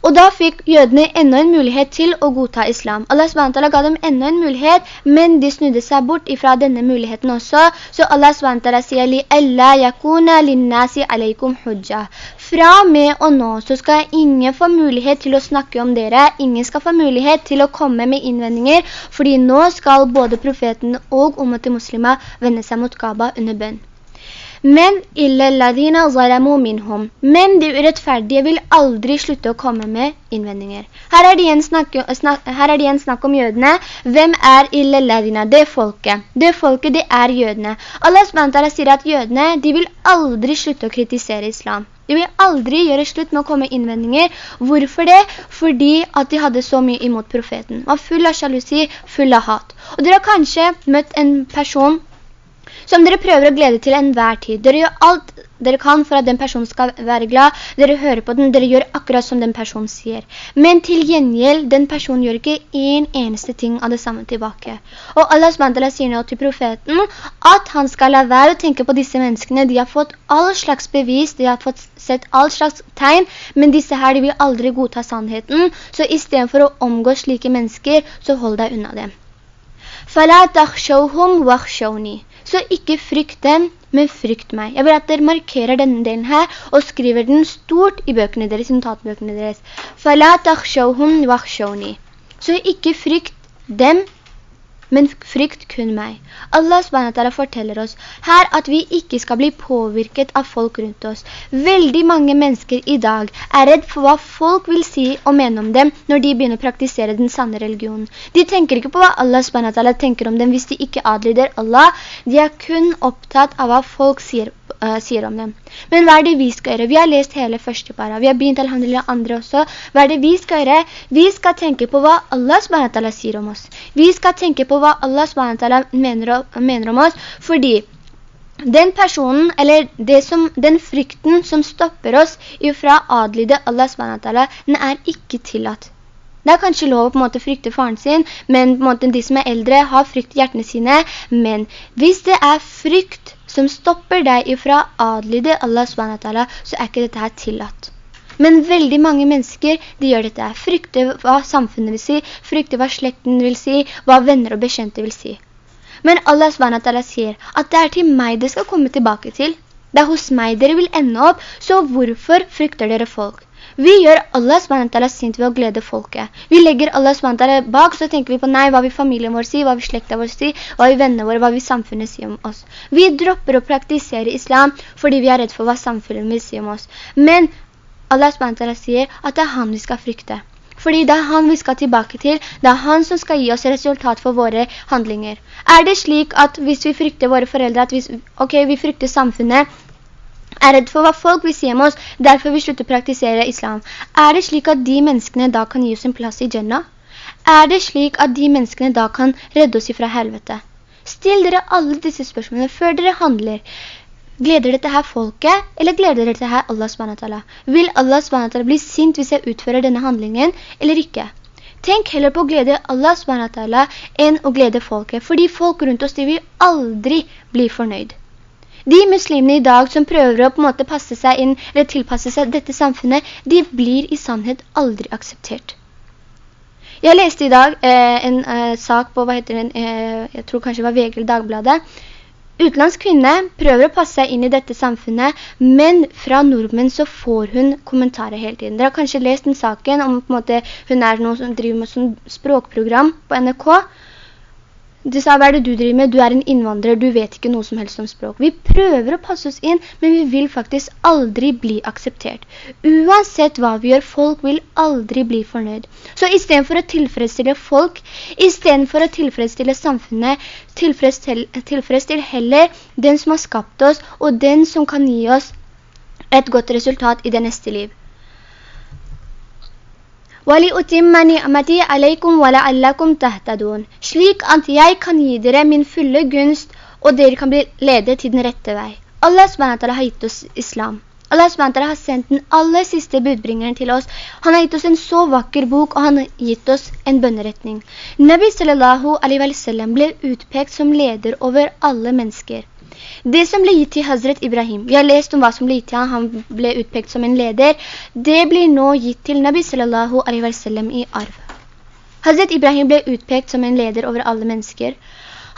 Og da fikk jødene enda en mulighet til å godta islam. Allah SWT ga dem enda en mulighet, men de snudde seg bort ifra denne muligheten også. Så Allah SWT sier li «Alla yakuna linnasi alaikum hujja». Fra med og nå så skal ingen få mulighet til å snakke om dere. Ingen skal få mulighet til å komme med innvendinger, fordi nå skal både profeten og ummet til muslimer vende seg mot Kaaba under bønn. Men illalladina zalamu minhum. Men de urettferdige vil aldri slutte å komme med innvendinger. Her er det igjen snakk, snak, det igjen snakk om jødene. Hvem er illalladina? Det folket. Det folket, det er jødene. Allah SWT sier at jødene, de vil aldri slutte å kritisere islam. De vil aldri gjøre slutt med å komme innvendinger. Hvorfor det? Fordi at de hadde så mye imot profeten. Var full av sjalusi, full av hat. Og dere har kanskje møtt en person som dere prøver å glede til enhver tid. Dere gjør alt dere kan for at den personen skal være glad. Dere hører på den, dere gjør akkurat som den personen sier. Men til gjengjeld, den personen gjør ikke en eneste ting av det samme tilbake. Og Allah SWT sier nå til profeten at han skal la være å tenke på disse menneskene. De har fått all slags bevis, de har fått sett all slags tegn, men disse her, de vil aldri godta sannheten. Så i stedet for å omgå slike mennesker, så hold deg unna dem. فَلَا تَخْشَوْهُمْ وَخْشَوْنِي så ikke frykt dem, men frykt meg. Jeg vil at dere markerer denne delen her, og skriver den stort i bøkene deres, i notatbøkene deres. فَلَا تَخْشَوْهُمْ وَخْشَوْنِي Så ikke frykt dem, men frykt kun meg. Allah SWT forteller oss her at vi ikke skal bli påvirket av folk rundt oss. Veldig mange mennesker i dag er redd for hva folk vil si og mene om dem når de begynner å praktisere den sanne religionen. De tenker ikke på hva Allah SWT tenker om dem hvis de ikke adlyder Allah. De er kun opptatt av hva folk sier uh, sier om dem. Men hva er det vi skal gjøre? Vi har lest hele første para. Vi har begynt alhamdulillah andre også. Hva er det vi skal gjøre? Vi skal tenke på hva Allah SWT sier om oss. Vi skal tenke på hva Allah SWT mener, mener om oss, fordi den personen, eller som, den frykten som stopper oss fra adlyde Allah SWT, den er ikke tillatt. Det er kanskje lov å på en måte frykte faren sin, men på en måte de som er eldre har frykt i hjertene sine. Men hvis det er frykt som stopper deg ifra adlyde Allah SWT, så er ikke dette her tillatt. Men veldig mange mennesker, de gjør dette. Frykter hva samfunnet vil si, frykter hva slekten vil si, hva venner og bekjente vil si. Men Allah SWT sier at det er til meg det skal komme tilbake til. Det er hos meg dere vil ende opp, så hvorfor frykter dere folk? Vi gjør Allah SWT sint ved å glede folket. Vi legger Allah SWT bak, så tenker vi på nei, hva vil familien vår si, hva vil slekta vår si, hva vil vennene våre, hva vil samfunnet si om oss. Vi dropper å praktisere islam fordi vi er redd for hva samfunnet vil si om oss. Men Allah SWT sier at det er han vi skal frykte. Fordi det er han vi skal tilbake til, det er han som skal gi oss resultat for våre handlinger. Er det slik at hvis vi frykter våre foreldre, at hvis, okay, vi frykter samfunnet, er redd for hva folk vil si om oss, derfor vi slutter å praktisere islam. Er det slik at de menneskene da kan gi oss en plass i Jannah? Er det slik at de menneskene da kan redde oss fra helvete? Still dere alle disse spørsmålene før dere handler. Gleder dette her folket, eller gleder dette her Allah SWT? Vil Allah SWT bli sint hvis jeg utfører denne handlingen, eller ikke? Tenk heller på å glede Allah SWT enn å glede folket, fordi folk rundt oss vil aldri bli fornøyd. De muslimene i dag som prøver å på en måte passe seg inn, eller tilpasse seg dette samfunnet, de blir i sannhet aldri akseptert. Jeg leste i dag eh, en eh, sak på, hva heter den, eh, jeg tror kanskje det var VG Dagbladet. Utenlandsk kvinne prøver å passe seg inn i dette samfunnet, men fra nordmenn så får hun kommentarer hele tiden. Dere har kanskje lest den saken om på en måte, hun er noen som driver med sånn språkprogram på NRK, de sa, hva er det du driver med? Du er en innvandrer, du vet ikke noe som helst om språk. Vi prøver å passe oss inn, men vi vil faktisk aldri bli akseptert. Uansett hva vi gjør, folk vil aldri bli fornøyd. Så i stedet for å tilfredsstille folk, i stedet for å tilfredsstille samfunnet, tilfredsstille tilfredsstill heller den som har skapt oss, og den som kan gi oss et godt resultat i det neste liv. وَلِأُتِمَّ نِعْمَتِي عَلَيْكُمْ وَلَعَلَّكُمْ تَهْتَدُونَ Slik at jeg kan gi dere min fulle gunst, og dere kan bli ledet til den rette vei. Allah SWT har gitt oss islam. Allah SWT har sendt den aller siste budbringeren til oss. Han har gitt oss en så vakker bok, og han har gitt oss en bønneretning. Nabi sallallahu alaihi wa sallam ble utpekt som leder over alle mennesker. Det som ble gitt til Hazret Ibrahim, vi har lest om hva som ble gitt til han, han ble utpekt som en leder, det blir nå gitt til Nabi sallallahu alaihi wa sallam i arv. Hazret Ibrahim ble utpekt som en leder over alle mennesker.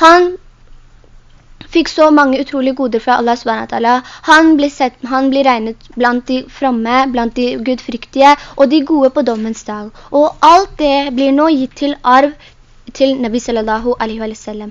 Han fikk så mange utrolig goder fra Allah SWT. Han ble, sett, regnet blant de framme, blant de gudfryktige, og de gode på dommens dag. Og alt det blir nå gitt til arv til Nabi sallallahu alaihi wa sallam.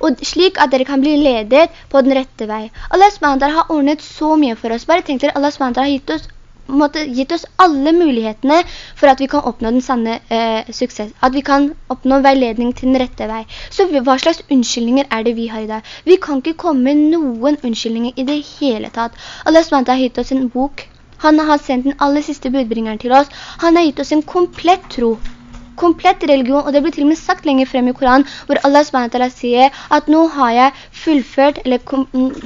Og slik at dere kan bli ledet på den rette vei. Allah SWT har ordnet så mye for oss. Bare tenk dere, Allah SWT har gitt oss måtte gitt oss alle mulighetene for at vi kan oppnå den sanne eh, suksess. At vi kan oppnå veiledning til den rette vei. Så hva slags unnskyldninger er det vi har i dag? Vi kan ikke komme med noen unnskyldninger i det hele tatt. Allah SWT har gitt oss en bok. Han har sendt den aller siste budbringeren til oss. Han har gitt oss en komplett tro komplett religion, og det blir til og med sagt lenger frem i Koran, hvor Allah SWT sier at nå har jeg fullført, eller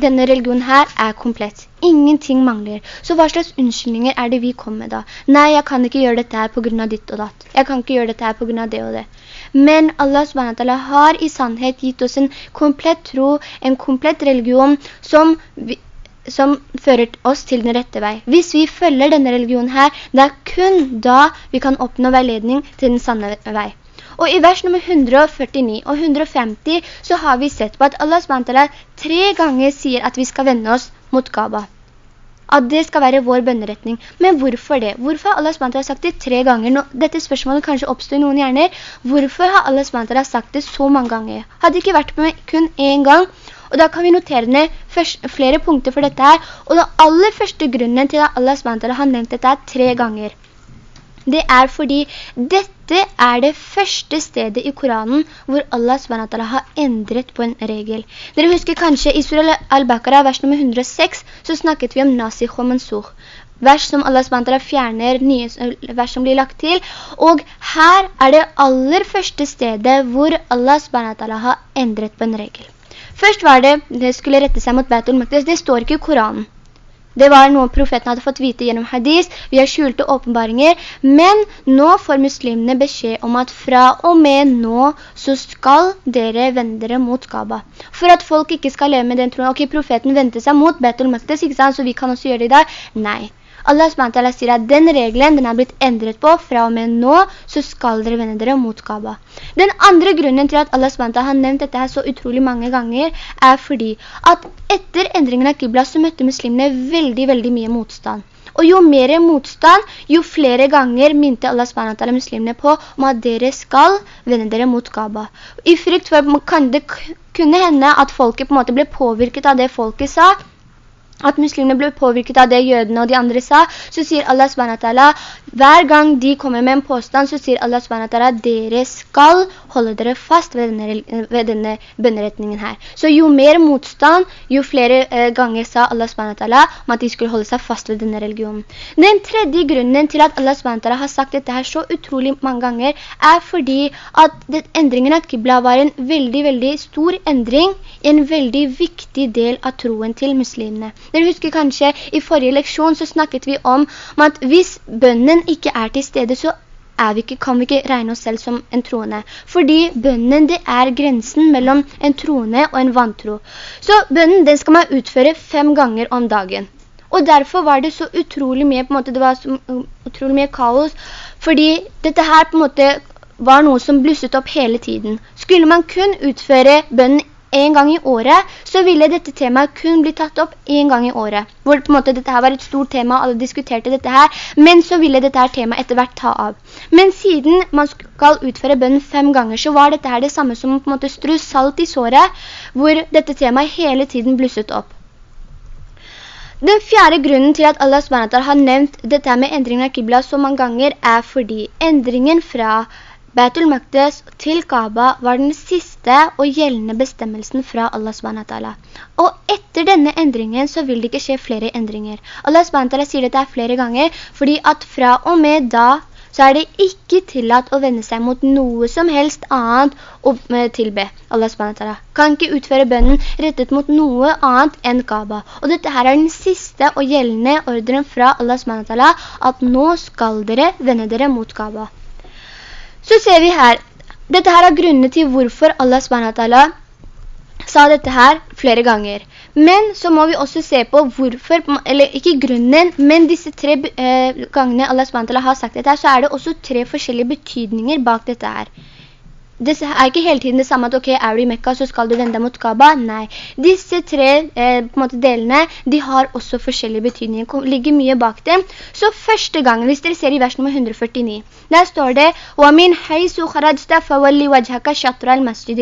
denne religionen her er komplett. Ingenting mangler. Så hva slags unnskyldninger er det vi kommer med da? Nei, jeg kan ikke gjøre dette her på grunn av ditt og datt. Jeg kan ikke gjøre dette her på grunn av det og det. Men Allah SWT har i sannhet gitt oss en komplett tro, en komplett religion som vi, som fører oss til den rette vei. Hvis vi følger denne religionen her, det er kun da vi kan oppnå veiledning til den sanne vei. Og i vers nummer 149 og 150 så har vi sett på at Allah SWT tre ganger sier at vi skal vende oss mot Kaaba. At det skal være vår bønneretning. Men hvorfor det? Hvorfor har Allah SWT sagt det tre ganger? Nå, dette spørsmålet kanskje oppstår i noen hjerner. Hvorfor har Allah SWT sagt det så mange ganger? Hadde det ikke vært med kun en gang, og da kan vi notere ned flere punkter for dette her. Og den aller første grunnen til at Allah SWT har nevnt dette er tre ganger. Det er fordi dette er det første stedet i Koranen hvor Allah SWT har endret på en regel. Dere husker kanskje i Surah Al-Baqarah, vers nummer 106, så snakket vi om nasikh og mansukh. Vers som Allah SWT fjerner, nye vers som blir lagt til. Og her er det aller første stedet hvor Allah SWT har endret på en regel. Først var det, det skulle rette seg mot Betul Maqdis, det står ikke i Koranen. Det var noe profeten hadde fått vite gjennom hadis, vi har skjulte åpenbaringer, men nå får muslimene beskjed om at fra og med nå så skal dere vende dere mot Kaaba. For at folk ikke skal leve med den troen, ok, profeten vendte seg mot Betul Maktis, ikke sant, så vi kan også gjøre det i dag. Nei. Allah SWT sier at den regelen den er blitt endret på, fra og med nå så skal dere vende dere mot Kaaba. Den andre grunnen til at Allah SWT har nevnt dette her så utrolig mange ganger, er fordi at etter endringen av Qibla så møtte muslimene veldig, veldig mye motstand. Og jo mer motstand, jo flere ganger minte Allah SWT muslimene på om at dere skal vende dere mot Kaaba. I frykt for kan det kunne hende at folket på en måte ble påvirket av det folket sa, at muslimene ble påvirket av det jødene og de andre sa, så sier Allah SWT, hver gang de kommer med en påstand, så sier Allah SWT, dere skal holde dere fast ved denne, ved denne bønneretningen her. Så jo mer motstand, jo flere eh, ganger sa Allah SWT om at de skulle holde seg fast ved denne religionen. Den tredje grunnen til at Allah SWT har sagt dette her så utrolig mange ganger, er fordi at det, endringen av Qibla var en veldig, veldig stor endring, en veldig viktig del av troen til muslimene. Dere husker kanskje, i forrige leksjon så snakket vi om at hvis bønnen ikke er til stede, så vi ikke, kan vi ikke regne oss selv som en troende. Fordi bønnen, det er grensen mellom en troende og en vantro. Så bønnen, den skal man utføre fem ganger om dagen. Og derfor var det så utrolig mye, på måte, det var så utrolig mye kaos, fordi dette her på en måte var noe som blusset opp hele tiden. Skulle man kun utføre bønnen en gang i året, så ville dette temaet kun bli tatt opp en gang i året. Hvor på en måte dette her var et stort tema, alle diskuterte dette her, men så ville dette her temaet etter hvert ta av. Men siden man skal utføre bønnen fem ganger, så var dette her det samme som på en måte stru salt i såret, hvor dette temaet hele tiden blusset opp. Den fjerde grunnen til at Allah SWT har nevnt dette med endringen av Qibla så mange ganger er fordi endringen fra Betul Maqdes til Kaaba var den siste og gjeldende bestemmelsen fra Allah SWT. Og etter denne endringen så vil det ikke skje flere endringer. Allah SWT sier dette flere ganger, fordi at fra og med da så er det ikke tillatt å vende seg mot noe som helst annet og tilbe Allah SWT. Kan ikke utføre bønnen rettet mot noe annet enn Kaaba. Og dette her er den siste og gjeldende ordren fra Allah SWT, at nå skal dere vende dere mot Kaaba. Så ser vi her, dette her er grunnene til hvorfor Allah SWT sa dette her flere ganger. Men så må vi også se på hvorfor, eller ikke grunnen, men disse tre eh, gangene Allah SWT har sagt dette her, så er det også tre forskjellige betydninger bak dette her det er ikke hele tiden det samme at, ok, er du i Mekka, så skal du vende deg mot Kaaba. Nei. Disse tre eh, måte, delene, de har også forskjellige betydninger. Ligger mye bak dem. Så første gangen, hvis dere ser i vers nummer 149, der står det «Wamin heisu kharajta fawalli wajhaka shatra al-masjid.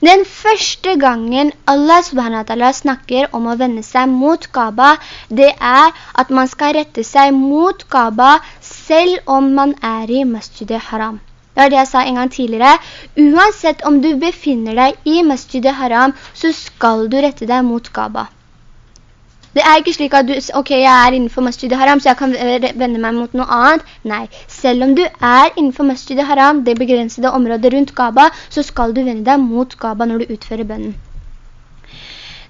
Den første gangen Allah subhanahu snakker om å vende seg mot Kaaba, det er at man skal rette seg mot Kaaba selv om man er i masjid al-haram. Det var det jeg sa en gang tidligere. Uansett om du befinner deg i Masjid al-Haram, så skal du rette deg mot Kaaba. Det er ikke slik at du, ok, jeg er innenfor Masjid haram så jeg kan vende meg mot noe annet. Nei, selv om du er innenfor Masjid haram det begrensede området rundt Kaaba, så skal du vende deg mot Kaaba når du utfører bønnen.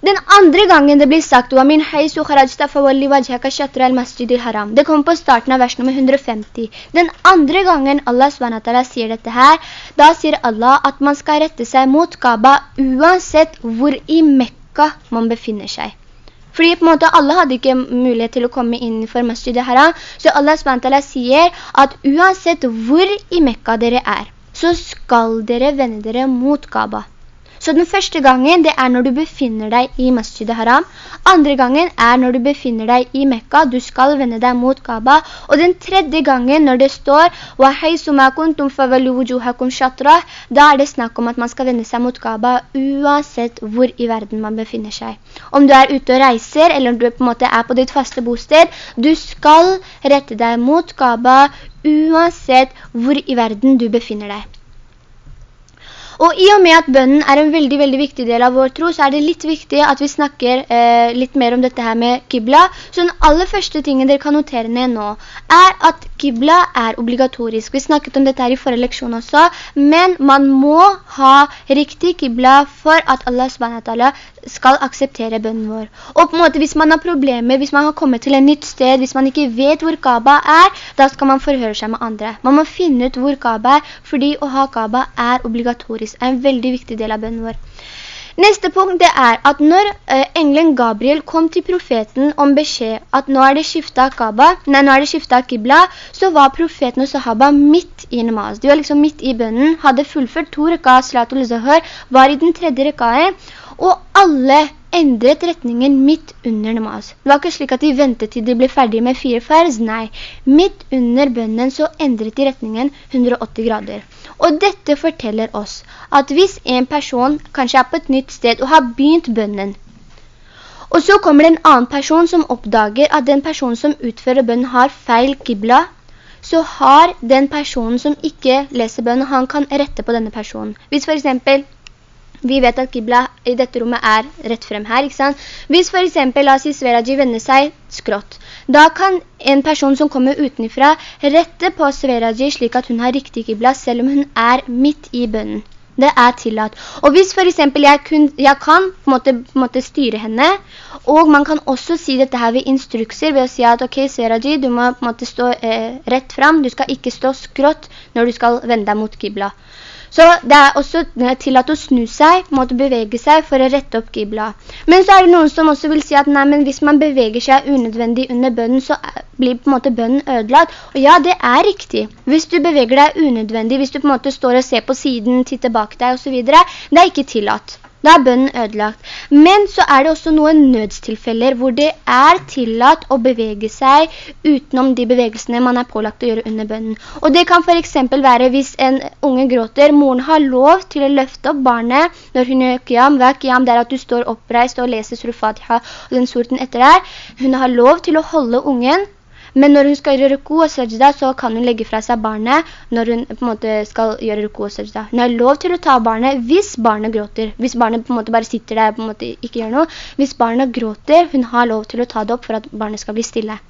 Den andre gangen det blir sagt «Wa haysu kharajta fawalli wajhaka shatra al-masjid haram Det kommer på starten av vers nummer 150. Den andre gangen Allah SWT sier dette her, da sier Allah at man skal rette seg mot Kaaba uansett hvor i Mekka man befinner seg. Fordi på en måte alle hadde ikke mulighet til å komme inn for Masjid haram så Allah SWT sier at uansett hvor i Mekka dere er, så skal dere vende dere mot Kaaba. Så den første gangen, det er når du befinner deg i Masjid haram Andre gangen er når du befinner deg i Mekka, du skal vende deg mot Kaaba. Og den tredje gangen når det står Da er det snakk om at man skal vende seg mot Kaaba uansett hvor i verden man befinner seg. Om du er ute og reiser, eller om du på en måte er på ditt faste bosted, du skal rette deg mot Kaaba uansett hvor i verden du befinner deg. Og i og med at bønnen er en veldig, veldig viktig del av vår tro, så er det litt viktig at vi snakker eh, litt mer om dette her med kibla. Så den aller første tingen dere kan notere ned nå, er at kibla er obligatorisk. Vi snakket om dette her i forrige leksjon også, men man må ha riktig kibla for at Allah SWT skal akseptere bønnen vår. Og på en måte, hvis man har problemer, hvis man har kommet til en nytt sted, hvis man ikke vet hvor Kaaba er, da skal man forhøre seg med andre. Man må finne ut hvor Kaaba er, fordi å ha Kaaba er obligatorisk faktisk er en veldig viktig del av bønnen vår. Neste punkt det er at når uh, engelen Gabriel kom til profeten om beskjed at nå er det skiftet Kaaba, nei, nå er det skiftet Kibla, så var profeten og sahaba midt i namaz. De var liksom midt i bønnen, hadde fullført to rekka, salatul zahar, var i den tredje rekkaen og alle endret retningen midt under namaz. Det var ikke slik at de ventet til de ble ferdige med fire fers, nei. Midt under bønnen så endret de retningen 180 grader. Og dette forteller oss at hvis en person kanskje er på et nytt sted og har begynt bønnen, og så kommer det en annen person som oppdager at den personen som utfører bønnen har feil kibla, så har den personen som ikke leser bønnen, han kan rette på denne personen. Hvis for eksempel vi vet at Qibla i dette rommet er rett frem her, ikke sant? Hvis for eksempel, la Sveraji vender seg skrått, da kan en person som kommer utenifra rette på Sveraji slik at hun har riktig Qibla, selv om hun er midt i bønnen. Det er tillatt. Og hvis for eksempel jeg, kun, jeg kan på en måte, på en måte styre henne, og man kan også si dette her ved instrukser, ved å si at ok, Sveraji, du må på en måte stå eh, rett frem, du skal ikke stå skrått når du skal vende deg mot Qibla. Så det er også tillatt å snu seg, måtte bevege seg for å rette opp Qibla. Men så er det noen som også vil si at nei, men hvis man beveger seg unødvendig under bønnen, så blir på en måte bønnen ødelagt. Og ja, det er riktig. Hvis du beveger deg unødvendig, hvis du på en måte står og ser på siden, titter bak deg og så videre, det er ikke tillatt. Da er bønnen ødelagt. Men så er det også noen nødstilfeller hvor det er tillatt å bevege seg utenom de bevegelsene man er pålagt å gjøre under bønnen. Og det kan for eksempel være hvis en unge gråter, moren har lov til å løfte opp barnet når hun gjør qiyam. Hva er qiyam? Det er at du står oppreist og leser surfatiha og den surten etter der. Hun har lov til å holde ungen men når hun skal gjøre ruku og sajda, så kan hun legge fra seg barnet når hun på en måte skal gjøre ruku og sajda. Hun har lov til å ta barnet hvis barnet gråter. Hvis barnet på en måte bare sitter der og ikke gjør noe. Hvis barnet gråter, hun har lov til å ta det opp for at barnet skal bli stille.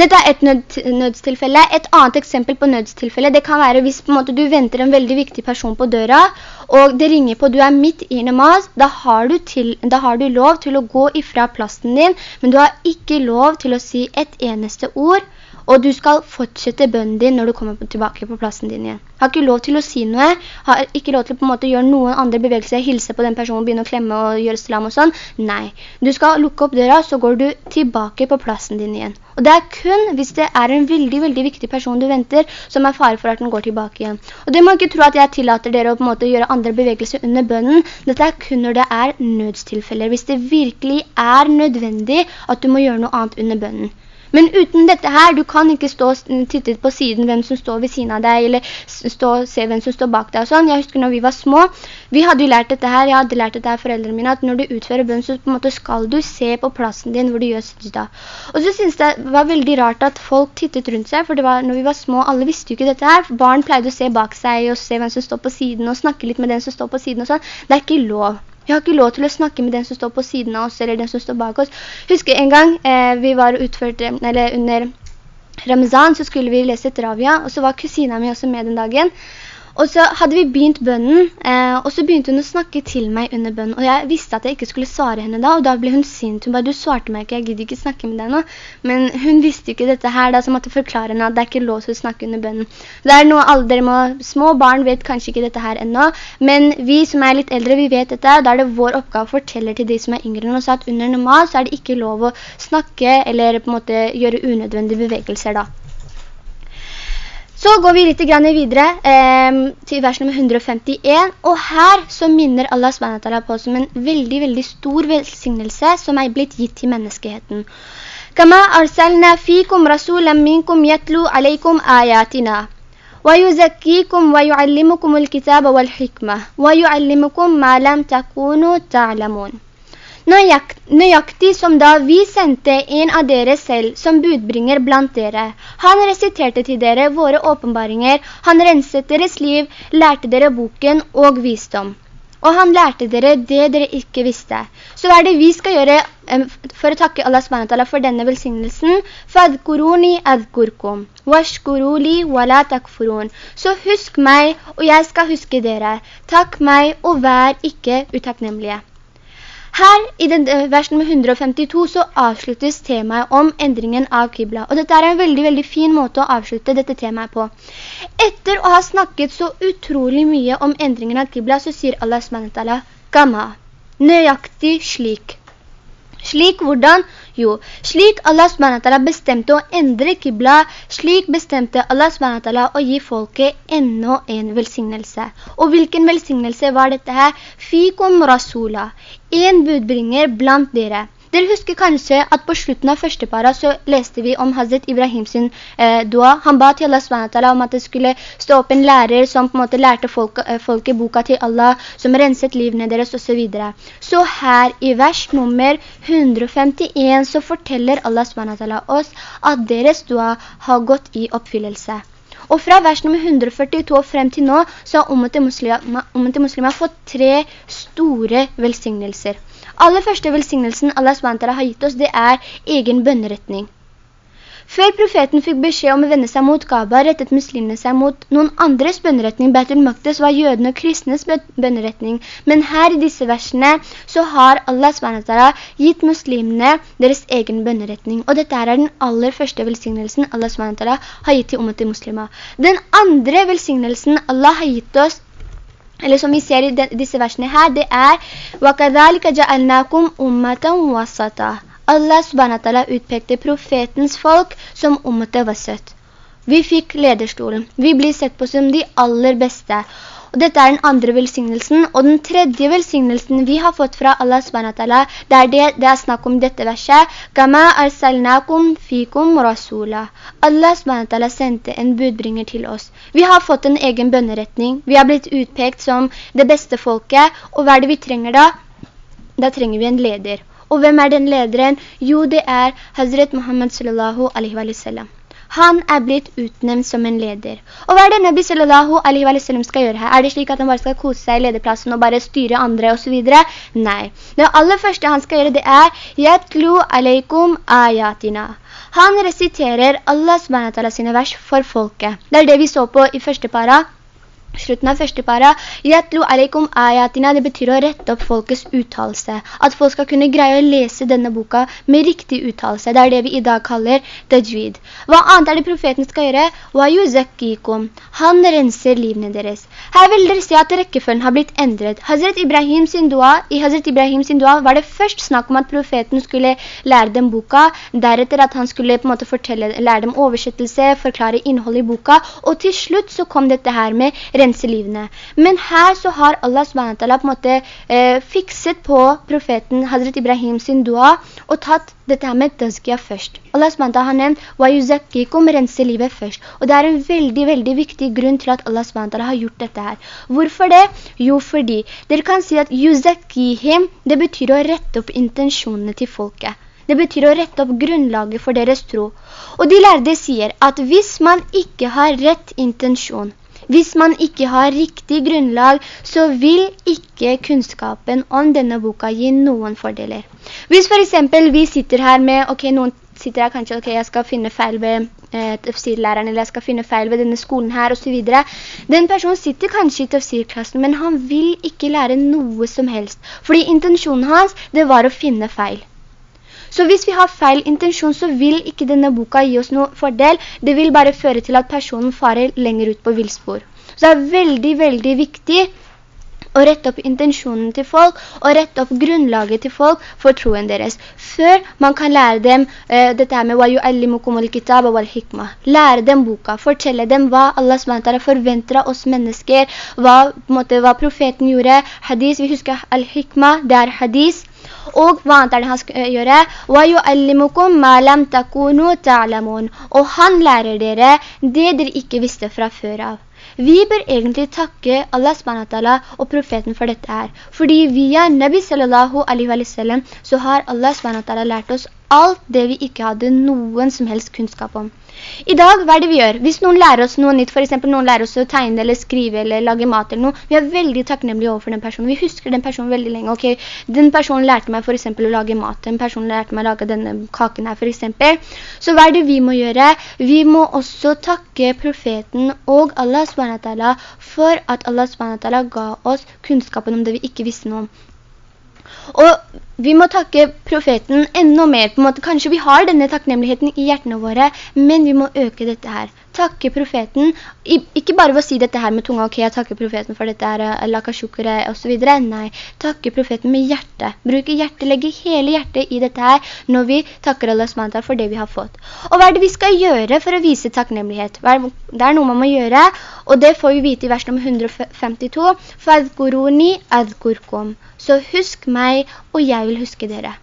Dette er et nød, nødstilfelle. Et annet eksempel på nødstilfelle, det kan være hvis måte, du venter en veldig viktig person på døra, og det ringer på, du er midt i namaz, da har, til, da har du lov til å gå ifra plassen din, men du har ikke lov til å si et eneste ord, og du skal fortsette bønnen din når du kommer tilbake på plassen din igjen. Har ikke lov til å si noe, har ikke lov til å gjøre noen andre bevegelser, hilse på den personen, begynne å klemme og gjøre salam og sånn. Nei, du skal lukke opp døra, så går du tilbake på plassen din igjen. Og det er kun hvis det er en veldig, veldig viktig person du venter, som er fare for at den går tilbake igjen. Og det må ikke tro at jeg tillater dere å på en måte gjøre andre bevegelser under bønnen. Dette er kun når det er nødstilfeller. Hvis det virkelig er nødvendig at du må gjøre noe annet under bønnen. Men uten dette her, du kan ikke stå titte på siden hvem som står ved siden av deg, eller stå se hvem som står bak deg og sånn. Jeg husker når vi var små, vi hadde jo lært dette her, jeg hadde lært dette her foreldrene mine, at når du utfører bønn, så på en måte skal du se på plassen din hvor du gjør sida. Og så synes jeg det var veldig rart at folk tittet rundt seg, for det var, når vi var små, alle visste jo ikke dette her. Barn pleide å se bak seg og se hvem som står på siden, og snakke litt med den som står på siden og sånn. Det er ikke lov. Vi har ikke lov til å snakke med den som står på siden av oss, eller den som står bak oss. Husker en gang eh, vi var utført, eller under Ramazan, så skulle vi lese et ravia, og så var kusina mi også med den dagen. Og så hadde vi begynt bønnen, eh, og så begynte hun å snakke til meg under bønnen. Og jeg visste at jeg ikke skulle svare henne da, og da ble hun sint. Hun bare, du svarte meg ikke, jeg gidder ikke snakke med deg nå. Men hun visste ikke dette her, da, så måtte forklare henne at det er ikke lov til å snakke under bønnen. Det er noe alle dere må, små barn vet kanskje ikke dette her enda, men vi som er litt eldre, vi vet dette, da er det vår oppgave å fortelle til de som er yngre enn oss at under normal så er det ikke lov å snakke eller på en måte gjøre unødvendige bevegelser da. Så går vi litt videre eh, til vers nummer 151, og her så minner Allah SWT på som en veldig, veldig stor velsignelse som er blitt gitt til menneskeheten. «Kama arsalna fikum rasulam minkum yatlu alaikum ayatina, wa yuzakkikum wa yuallimukum al-kitaba wal-hikmah, wa yuallimukum ma lam takunu ta'lamun.» Nøyaktig som da vi sendte en av dere selv som budbringer blant dere. Han resiterte til dere våre åpenbaringer, han renset deres liv, lærte dere boken og visdom og han lærte dere det dere ikke visste. Så hva er det vi skal gjøre for å takke Allah SWT for denne velsignelsen? «Fadkuruni adkurkum, washkuruli وَلَا تَكْفُرُونَ Så husk meg, og jeg skal huske dere. Takk meg, og vær ikke utakknemlige. Her i den, versen med 152 så avsluttes temaet om endringen av Qibla. Og dette er en veldig, veldig fin måte å avslutte dette temaet på. Etter å ha snakket så utrolig mye om endringen av Qibla, så sier Allah SWT, «Gamma», nøyaktig slik. Slik hvordan? Jo, slik Allah SWT bestemte å endre Qibla, slik bestemte Allah SWT å gi folket enda en velsignelse. Og hvilken velsignelse var dette her? Fikum rasula, en budbringer blant dere. Dere husker kanskje at på slutten av første para så leste vi om Hazret Ibrahim sin eh, dua. Han ba til Allah SWT om at det skulle stå opp en lærer som på en måte lærte folk, eh, folket boka til Allah, som renset livene deres og så videre. Så her i vers nummer 151 så forteller Allah SWT oss at deres dua har gått i oppfyllelse. Og fra vers nummer 142 frem til nå, så har ummet muslimer fått tre store velsignelser. Aller første velsignelsen Allah SWT har gitt oss, det er egen bønneretning. Før profeten fikk beskjed om å vende seg mot Kaaba, rettet muslimene seg mot noen andres bønneretning. Betul Maktes var jødene og kristnes bønneretning. Men her i disse versene så har Allah SWT gitt muslimene deres egen bønneretning. Og dette er den aller første velsignelsen Allah SWT har gitt til ummet til muslimer. Den andre velsignelsen Allah har gitt oss eller som vi ser i disse versene her, det er وَكَذَلِكَ جَعَلْنَاكُمْ أُمَّةً وَسَطًا Allah SWT utpekte profetens folk som ummete søtt. Vi fikk lederstolen. Vi blir sett på som de aller beste. Og dette er den andre velsignelsen. Og den tredje velsignelsen vi har fått fra Allah SWT, det er, det, det er snakk om dette verset. «Gama arsalnakum fikum rasula». Allah SWT sendte en budbringer til oss. Vi har fått en egen bønneretning. Vi har blitt utpekt som det beste folket. Og hva er det vi trenger da? Da trenger vi en leder. Og hvem er den lederen? Jo, det er Hazret Muhammad sallallahu alaihi wa sallam. Han er blitt utnevnt som en leder. Og hva er det Nabi sallallahu alaihi wa sallam skal gjøre her? Er det slik at han bare skal kose seg i lederplassen og bare styre andre og så videre? Nei. Det aller første han skal gjøre det er «Yatlu alaikum ayatina». Han resiterer Allah subhanahu sine vers for folket. Det er det vi så på i første para slutten av første para, «Yatlu alaikum ayatina», det betyr å rette opp folkets uttalelse. At folk skal kunne greie å lese denne boka med riktig uttalelse. Det er det vi i dag kaller tajwid. Hva annet er det profeten skal gjøre? «Wa yuzakkikum». Han renser livene deres. Her vil dere se at rekkefølgen har blitt endret. Hazret Ibrahim sin dua, I Hazret Ibrahim sin dua var det først snakk om at profeten skulle lære dem boka, deretter at han skulle på en måte fortelle, lære dem oversettelse, forklare innholdet i boka, og til slutt så kom dette her med renselivene. Men her så har Allah SWT på en måte eh, fikset på profeten Hazret Ibrahim sin dua og tatt dette her med tazkia først. Allah SWT har nevnt «Wayuzakikum» rense livet først. Og det er en veldig, veldig viktig grunn til at Allah SWT har gjort dette her. Hvorfor det? Jo, fordi dere kan si at «yuzakihim» det betyr å rette opp intensjonene til folket. Det betyr å rette opp grunnlaget for deres tro. Og de lærde sier at hvis man ikke har rett intensjon, hvis man ikke har riktig grunnlag, så vil ikke kunnskapen om denne boka gi noen fordeler. Hvis for eksempel vi sitter her med, ok, noen sitter jeg kanskje, ok, jeg skal finne feil ved eh, tafsirlæreren, eller jeg skal finne feil ved denne skolen her, og så videre. Den personen sitter kanskje i tafsirklassen, men han vil ikke lære noe som helst, fordi intensjonen hans, det var å finne feil. Så hvis vi har feil intensjon, så vil ikke denne boka gi oss noe fordel. Det vil bare føre til at personen farer lenger ut på vilspor. Så det er veldig, veldig viktig og rette opp intensjonen til folk, og rette opp grunnlaget til folk for troen deres. Før man kan lære dem uh, dette her med «Wa yu'allimukum al-kitab wal-hikma». Lære dem boka, fortelle dem hva Allah SWT forventer av oss mennesker, hva, måte, hva profeten gjorde. Hadis, vi husker al-hikma, det er hadis. Og hva annet er det han skal gjøre? وَيُعَلِّمُكُمْ مَا لَمْ تَكُونُوا تَعْلَمُونَ Og han lærer dere det dere ikke visste fra før av. Vi bør egentlig takke Allah SWT og profeten for dette her. Fordi via Nabi sallallahu alaihi wa sallam så har Allah SWT lært oss alt det vi ikke hadde noen som helst kunnskap om. I dag, hva er det vi gjør? Hvis noen lærer oss noe nytt, for eksempel noen lærer oss å tegne eller skrive eller lage mat eller noe, vi er veldig takknemlige overfor den personen. Vi husker den personen veldig lenge. Ok, den personen lærte meg for eksempel å lage mat. Den personen lærte meg å lage denne kaken her for eksempel. Så hva er det vi må gjøre? Vi må også takke profeten og Allah SWT for at Allah SWT ga oss kunnskapen om det vi ikke visste noe om. Og vi må takke profeten enda mer, på en måte, kanskje vi har denne takknemligheten i hjertene våre, men vi må øke dette her. Takke profeten, ikke bare ved å si dette her med tunga, ok, jeg takker profeten for dette her, lakasjukere og så videre. Nei, takke profeten med hjertet. Bruke hjertet, legge hele hjertet i dette her, når vi takker Allah SWT for det vi har fått. Og hva er det vi skal gjøre for å vise takknemlighet? Det er noe man må gjøre, og det får vi vite i vers nummer 152. «Fadguruni adgurkum», Så husk meg, og jeg vil huske dere.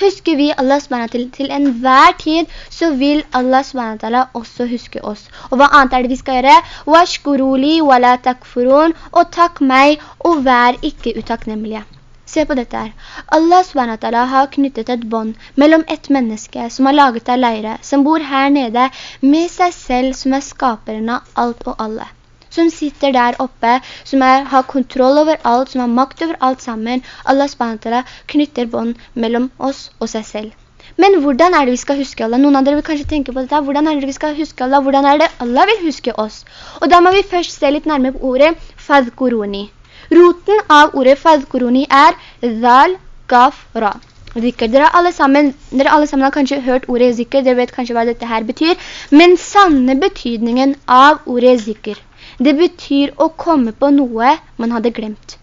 Husker vi Allah SWT til, enhver tid, så vil Allah SWT også huske oss. Og hva annet er det vi skal gjøre? «Washkuruli wala takfurun» Og takk meg, og vær ikke utakknemlige. Se på dette her. Allah SWT har knyttet et bånd mellom et menneske som har laget av leire, som bor her nede, med seg selv som er skaperen av alt og alle som sitter der oppe, som er, har kontroll over alt, som har makt over alt sammen. Allah SWT knytter bånd mellom oss og seg selv. Men hvordan er det vi skal huske Allah? Noen av dere vil kanskje tenke på dette. Hvordan er det vi skal huske Allah? Hvordan er det Allah vil huske oss? Og da må vi først se litt nærmere på ordet fadkuruni. Roten av ordet fadkuruni er «dhal gaf, ra. Zikr. Dere alle, sammen, dere alle sammen har kanskje hørt ordet zikr, dere vet kanskje hva dette her betyr, men sanne betydningen av ordet zikr det betyr å komme på noe man hadde glemt.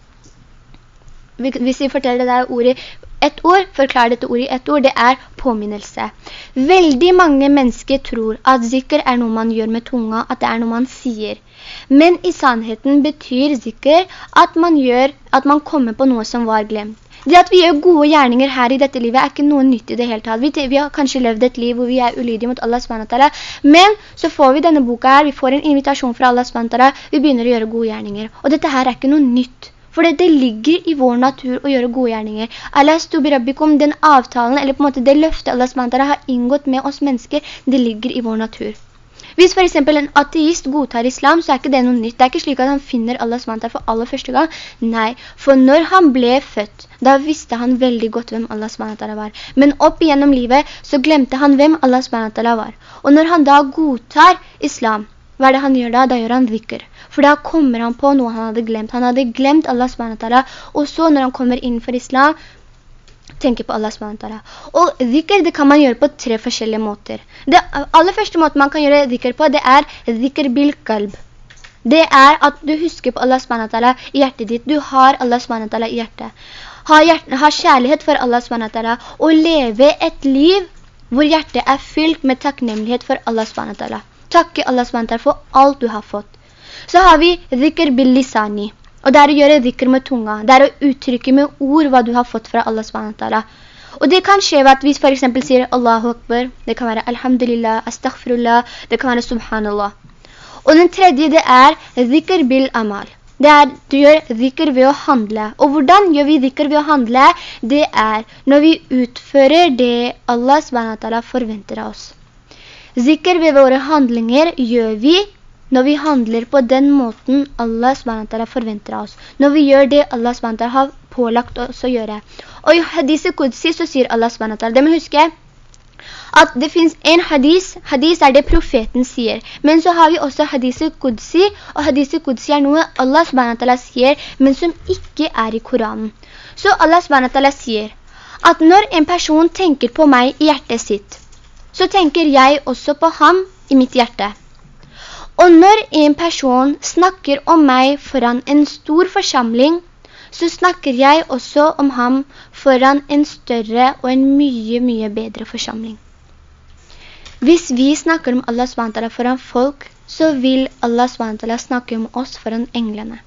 Hvis vi forteller deg ordet et ord, forklarer dette ordet i ett ord, det er påminnelse. Veldig mange mennesker tror at zikker er noe man gjør med tunga, at det er noe man sier. Men i sannheten betyr zikker at man gjør, at man kommer på noe som var glemt. Det at vi gjør gode gjerninger her i dette livet er ikke noe nytt i det hele tatt. Vi, vi, har kanskje levd et liv hvor vi er ulydige mot Allah SWT, men så får vi denne boka her, vi får en invitasjon fra Allah SWT, vi begynner å gjøre gode gjerninger. Og dette her er ikke noe nytt. For det, det, ligger i vår natur å gjøre gode gjerninger. Allah stubirabbikum, den avtalen, eller på en måte det løftet Allah SWT har inngått med oss mennesker, det ligger i vår natur. Hvis for eksempel en ateist godtar islam, så er ikke det noe nytt. Det er ikke slik at han finner Allah SWT for aller første gang. Nei, for når han ble født, da visste han veldig godt hvem Allah SWT var. Men opp igjennom livet så glemte han hvem Allah SWT var. Og når han da godtar islam, hva er det han gjør da? Da gjør han vikker. For da kommer han på noe han hadde glemt. Han hadde glemt Allah SWT. Og så når han kommer inn for islam, tenke på Allah SWT. Og dhikr, det kan man gjøre på tre forskjellige måter. Det aller første måten man kan gjøre dhikr på, det er dhikr bil kalb. Det er at du husker på Allah SWT i hjertet ditt. Du har Allah SWT i hjertet. Ha, hjerte, ha kjærlighet for Allah SWT og leve et liv hvor hjertet er fylt med takknemlighet for Allah SWT. Takke Allah SWT for alt du har fått. Så har vi dhikr bil lisani. Og det er å gjøre dhikr med tunga. Det er å uttrykke med ord hva du har fått fra Allah SWT. Og det kan skje ved at vi for eksempel sier Allahu Akbar, det kan være Alhamdulillah, Astaghfirullah, det kan være Subhanallah. Og den tredje det er dhikr bil amal. Det er, du gjør dhikr ved å handle. Og hvordan gjør vi dhikr ved å handle? Det er når vi utfører det Allah SWT forventer av oss. Zikr ved våre handlinger gjør vi når vi handler på den måten Allah SWT forventer av oss. Når vi gjør det Allah SWT har pålagt oss å gjøre. Og i hadise Qudsi så sier Allah SWT, det må huske at det finnes en hadis, hadis er det profeten sier, men så har vi også hadise Qudsi, og hadise Qudsi er noe Allah SWT sier, men som ikke er i Koranen. Så Allah SWT sier at når en person tenker på meg i hjertet sitt, så tenker jeg også på ham i mitt hjerte. Og når en person snakker om meg foran en stor forsamling, så snakker jeg også om ham foran en større og en mye, mye bedre forsamling. Hvis vi snakker om Allah SWT foran folk, så vil Allah SWT snakke om oss foran englene.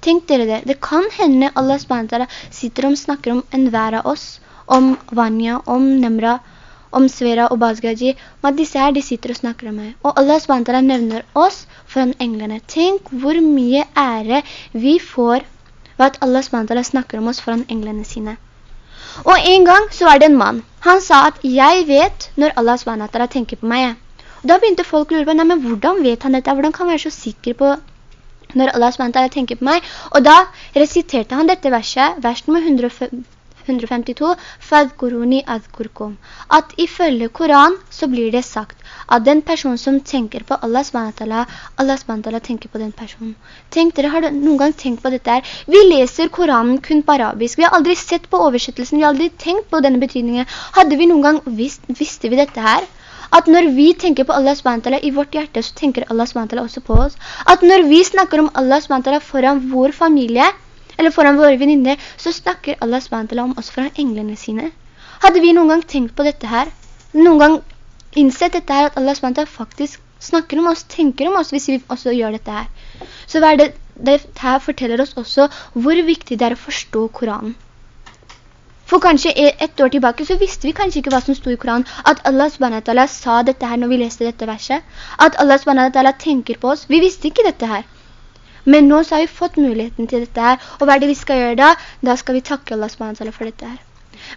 Tenk dere det, det kan hende Allah SWT sitter og snakker om enhver av oss, om Vanya, om Nemra, om Svera og Bazgaji, om at disse her, de sitter og snakker om meg. Og Allah SWT nevner oss foran englene. Tenk hvor mye ære vi får ved at Allah SWT snakker om oss foran englene sine. Og en gang så var det en mann. Han sa at jeg vet når Allah SWT tenker på meg. Og da begynte folk å lure på, nei, men hvordan vet han dette? Hvordan kan han være så sikker på når Allah SWT tenker på meg? Og da resiterte han dette verset, vers nummer 150, 152, «Fadkuruni adkurkum». At ifølge Koran så blir det sagt at den personen som tenker på Allah SWT, Allah SWT tenker på den personen. Tenk dere, har noen gang tenkt på dette her? Vi leser Koranen kun på arabisk. Vi har aldri sett på oversettelsen, vi har aldri tenkt på denne betydningen. Hadde vi noen gang visst, visste vi dette her? At når vi tenker på Allah SWT i vårt hjerte, så tenker Allah SWT også på oss. At når vi snakker om Allah SWT foran vår familie, eller foran våre venninner, så snakker Allah SWT om oss foran englene sine. Hadde vi noen gang tenkt på dette her? Noen gang innsett dette her, at Allah SWT faktisk snakker om oss, tenker om oss, hvis vi også gjør dette her. Så det, dette her forteller oss også hvor viktig det er å forstå Koranen. For kanskje et ett år tilbake så visste vi kanskje ikke hva som stod i Koranen. At Allah SWT sa dette her når vi leste dette verset. At Allah SWT tenker på oss. Vi visste ikke dette her. Men nå så har vi fått muligheten til dette her, og hva er det vi skal gjøre da? Da skal vi takke Allah SWT for dette her.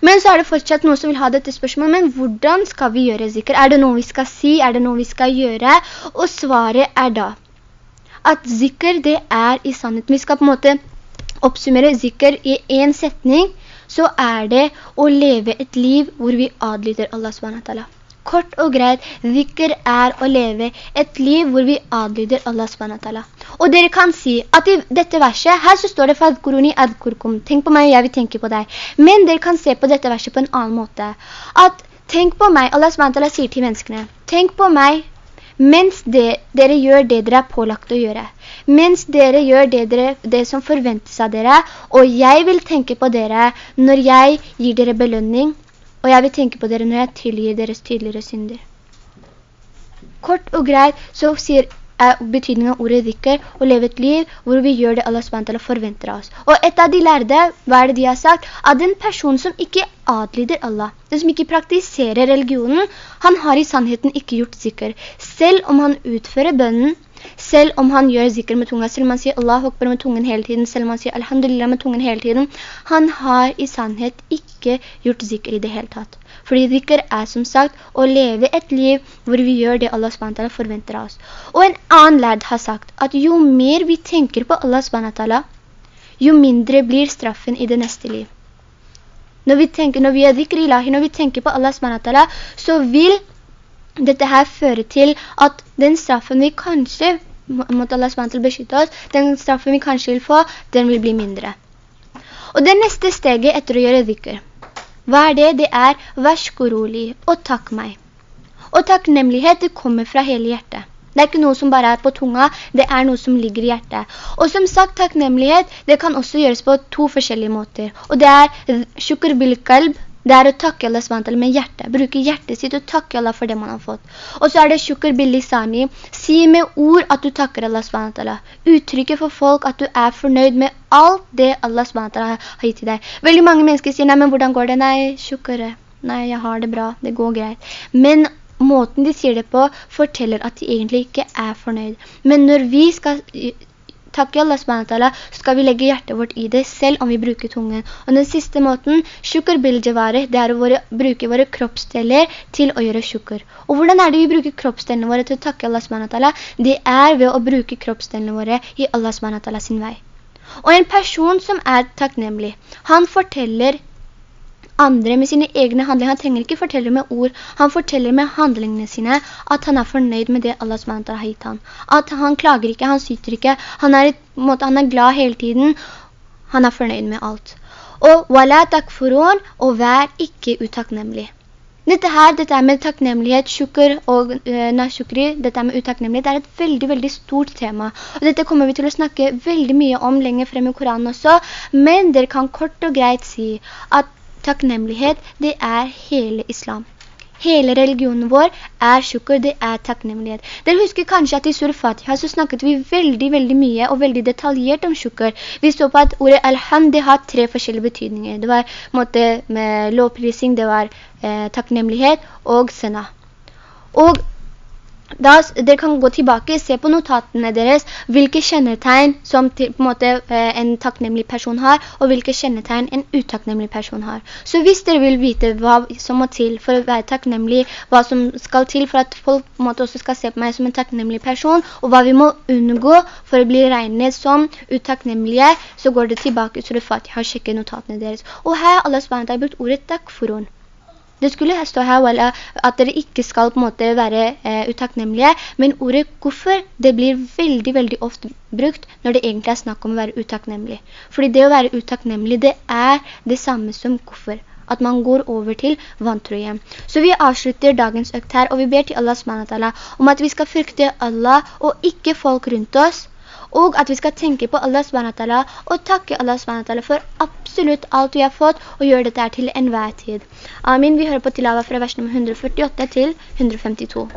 Men så er det fortsatt noen som vil ha dette spørsmålet, men hvordan skal vi gjøre zikr? Er det noe vi skal si? Er det noe vi skal gjøre? Og svaret er da at zikr det er i sannhet. Vi skal på en måte oppsummere zikr i en setning, så er det å leve et liv hvor vi adlyder Allah SWT. Kort og greit, zikr er å leve et liv hvor vi adlyder Allah SWT. Og dere kan si at i dette verset, her så står det «Fadkuruni adkurkum», tenk på meg, jeg vil tenke på deg. Men dere kan se på dette verset på en annen måte. At tenk på meg, Allah SWT sier til menneskene, tenk på meg mens det, dere gjør det dere er pålagt å gjøre. Mens dere gjør det, dere, det som forventes av dere, og jeg vil tenke på dere når jeg gir dere belønning, og jeg vil tenke på dere når jeg tilgir deres tydeligere synder. Kort og greit så sier er betydningen av ordet dikker å leve et liv hvor vi gjør det Allah SWT forventer av oss. Og et av de lærde, hva er det de har sagt? At den person som ikke adlyder Allah, den som ikke praktiserer religionen, han har i sannheten ikke gjort sikker. Selv om han utfører bønnen, selv om han gjør zikr med tunga, selv om han sier Allah Akbar med tungen hele tiden, selv om han sier Alhamdulillah med tungen hele tiden, han har i sannhet ikke gjort zikr i det hele tatt. Fordi zikr er som sagt å leve et liv hvor vi gjør det Allah SWT forventer av oss. Og en annen lærd har sagt at jo mer vi tenker på Allah SWT, jo mindre blir straffen i det neste liv. Når vi tenker, når vi er zikr ilahi, når vi tenker på Allah SWT, så vil dette her føre til at den straffen vi kanskje, måtte Allah SWT beskytte oss, den straffen vi kanskje vil få, den vil bli mindre. Og det neste steget etter å gjøre dhikr, hva er det? Det er «Vashkuruli» og «Takk meg». Og takknemlighet, det kommer fra hele hjertet. Det er ikke noe som bare er på tunga, det er noe som ligger i hjertet. Og som sagt, takknemlighet, det kan også gjøres på to forskjellige måter. Og det er «Shukr bil kalb», det er å takke Allah SWT med hjertet. Bruke hjertet sitt og takke Allah for det man har fått. Og så er det sjukker billisani. Si med ord at du takker Allah SWT. Uttrykke for folk at du er fornøyd med alt det Allah SWT har gitt til deg. Veldig mange mennesker sier, nei, men hvordan går det? Nei, sjukkere. Nei, jeg har det bra. Det går greit. Men måten de sier det på forteller at de egentlig ikke er fornøyd. Men når vi skal takke Allah SWT, så skal vi legge hjertet vårt i det selv om vi bruker tungen. Og den siste måten, sjukker biljevare, det er å våre, bruke våre kroppsdeler til å gjøre sjukker. Og hvordan er det vi bruker kroppsdelene våre til å takke Allah SWT? Det er ved å bruke kroppsdelene våre i Allah SWT sin vei. Og en person som er takknemlig, han forteller andre med sine egne handlinger. Han trenger ikke fortelle med ord. Han forteller med handlingene sine at han er fornøyd med det Allah SWT har gitt han. At han klager ikke, han syter ikke. Han er, måte, han er glad hele tiden. Han er fornøyd med alt. Og «Wala takfurun» og vær ikke utakknemlig. Dette her, dette med takknemlighet, sjukker og uh, nasjukri, dette med utakknemlighet, er et veldig, veldig stort tema. Og dette kommer vi til å snakke veldig mye om lenger frem i Koranen også, men dere kan kort og greit si at takknemlighet, det er hele islam. Hele religionen vår er sjukker, det er takknemlighet. Dere husker kanskje at i Sur Fatiha så snakket vi veldig, veldig mye og veldig detaljert om sjukker. Vi så på at ordet alhamd, det har tre forskjellige betydninger. Det var måte, med lovprising, det var eh, takknemlighet og sena. Og da, dere kan gå tilbake, se på notatene deres, hvilke kjennetegn som på en måte eh, en takknemlig person har, og hvilke kjennetegn en utakknemlig person har. Så hvis dere vil vite hva som må til for å være takknemlig, hva som skal til for at folk på en måte også skal se på meg som en takknemlig person, og hva vi må unngå for å bli regnet som utakknemlige, så går det tilbake til Fatiha og sjekker notatene deres. Og her har Allah SWT brukt ordet takk for henne. Det skulle stå her at dere ikke skal på en måte være eh, utakknemlige, men ordet hvorfor det blir veldig, veldig ofte brukt når det egentlig er snakk om å være utakknemlig. Fordi det å være utakknemlig, det er det samme som hvorfor at man går over til vantroje. Så vi avslutter dagens økt her, og vi ber til Allah SWT om at vi skal frykte Allah og ikke folk rundt oss, og at vi skal tenke på Allah SWT og takke Allah SWT for absolutt alt vi har fått, og gjøre dette til enhver tid. Amin. Vi hører på tilava fra vers nummer 148 til 152.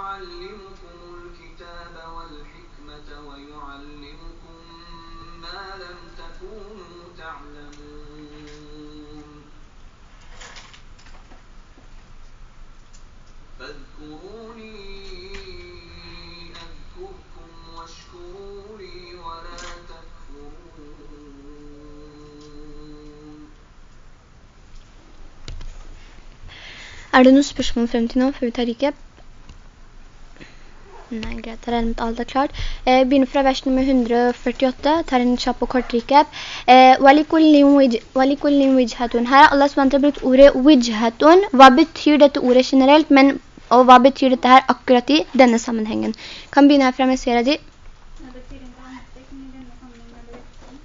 يُعَلِّمُكُمُ الْكِتَابَ وَالْحِكْمَةَ وَيُعَلِّمُكُم مَّا لَمْ تَكُونُوا تَعْلَمُونَ فَاذْكُرُونِي أَذْكُرْكُمْ وَاشْكُرُوا لِي وَلَا تَكْفُرُونِ Er det noe spørsmål frem til nå før vi tar recap? Nei, greit, jeg regner med alt er klart. Eh, begynner fra vers nummer 148, tar en kjapp og kort recap. Eh, Walikullin wijhatun. Her har Allah SWT brukt ordet wijhatun. Hva betyr dette ordet generelt, men, og hva betyr dette her akkurat i denne sammenhengen? Kan begynne herfra med Sveradi.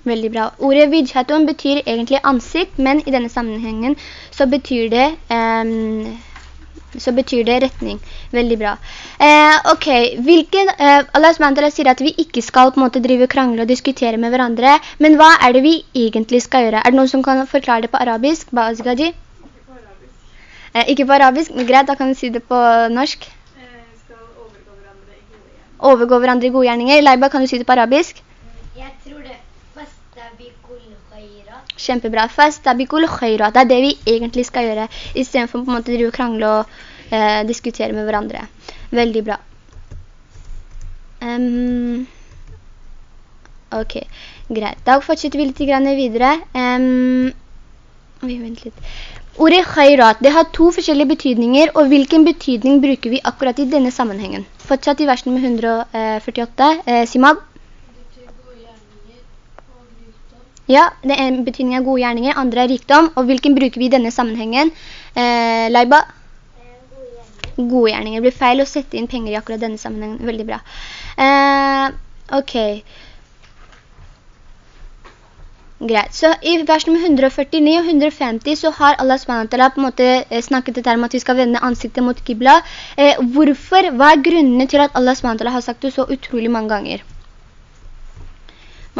Veldig bra. Ordet wijhatun betyr egentlig ansikt, men i denne sammenhengen så betyr det, um, så betyr det retning. Veldig bra. Eh, ok, Hvilken, eh, Allah SWT sier at vi ikke skal på en måte drive krangle og diskutere med hverandre, men hva er det vi egentlig skal gjøre? Er det noen som kan forklare det på arabisk? Baazgaji? Eh, ikke på arabisk, men greit, da kan du si det på norsk. Eh, skal overgå hverandre i gode gjerninger. Overgå hverandre i gode gjerninger. Leiba, kan du si det på arabisk? Kjempebra. Fastabikul khairat. Det er det vi egentlig skal gjøre, i stedet for på en måte å og krangle og eh, diskutere med hverandre. Veldig bra. Um, ok, greit. Da fortsetter vi litt videre. Um, Vi venter litt. Ordet khairat, det har to forskjellige betydninger, og hvilken betydning bruker vi akkurat i denne sammenhengen? Fortsatt i versen med 148. Eh, Simab? Ja, det er en betydning av gode gjerninger, andre er rikdom, og hvilken bruker vi i denne sammenhengen? Eh, Leiba? Gode gjerninger. Det blir feil å sette inn penger i akkurat denne sammenhengen. Veldig bra. Eh, ok. Greit. Så i vers nummer 149 og 150 så har Allah SWT på en måte eh, snakket dette om at vi skal vende ansiktet mot Qibla. Eh, hvorfor? Hva er grunnene til at Allah SWT har sagt det så utrolig mange ganger?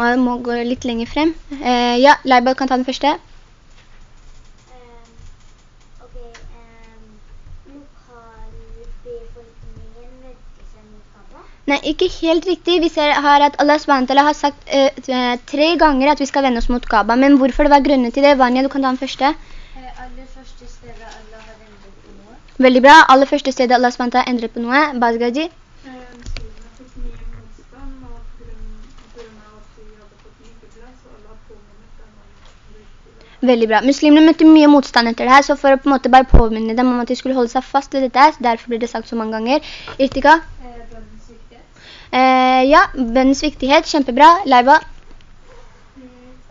Man må gå litt lenger frem. Eh, ja, Leiba kan ta den første. Nei, ikke helt riktig. Vi ser her at Allah SWT har sagt uh, tre ganger at vi skal vende oss mot Kaaba. Men hvorfor det var grunnen til det? Vanya, du kan ta den første. Eh, aller første stedet Allah har endret på noe. Veldig bra. Aller første stedet Allah SWT har endret på noe. Bazgaji? Eh, muslimene fikk mye motstand, og på grunn, på grunn av at de hadde fått ny kibla, så Allah påminnet dem om det. Veldig bra. Muslimene møtte mye motstand etter det her, så for å på en måte bare påminne dem om at de skulle holde seg fast ved dette, så derfor blir det sagt så mange ganger. Irtika? Eh, bønnens viktighet. Eh, ja, bønnens viktighet. Kjempebra. Leiba?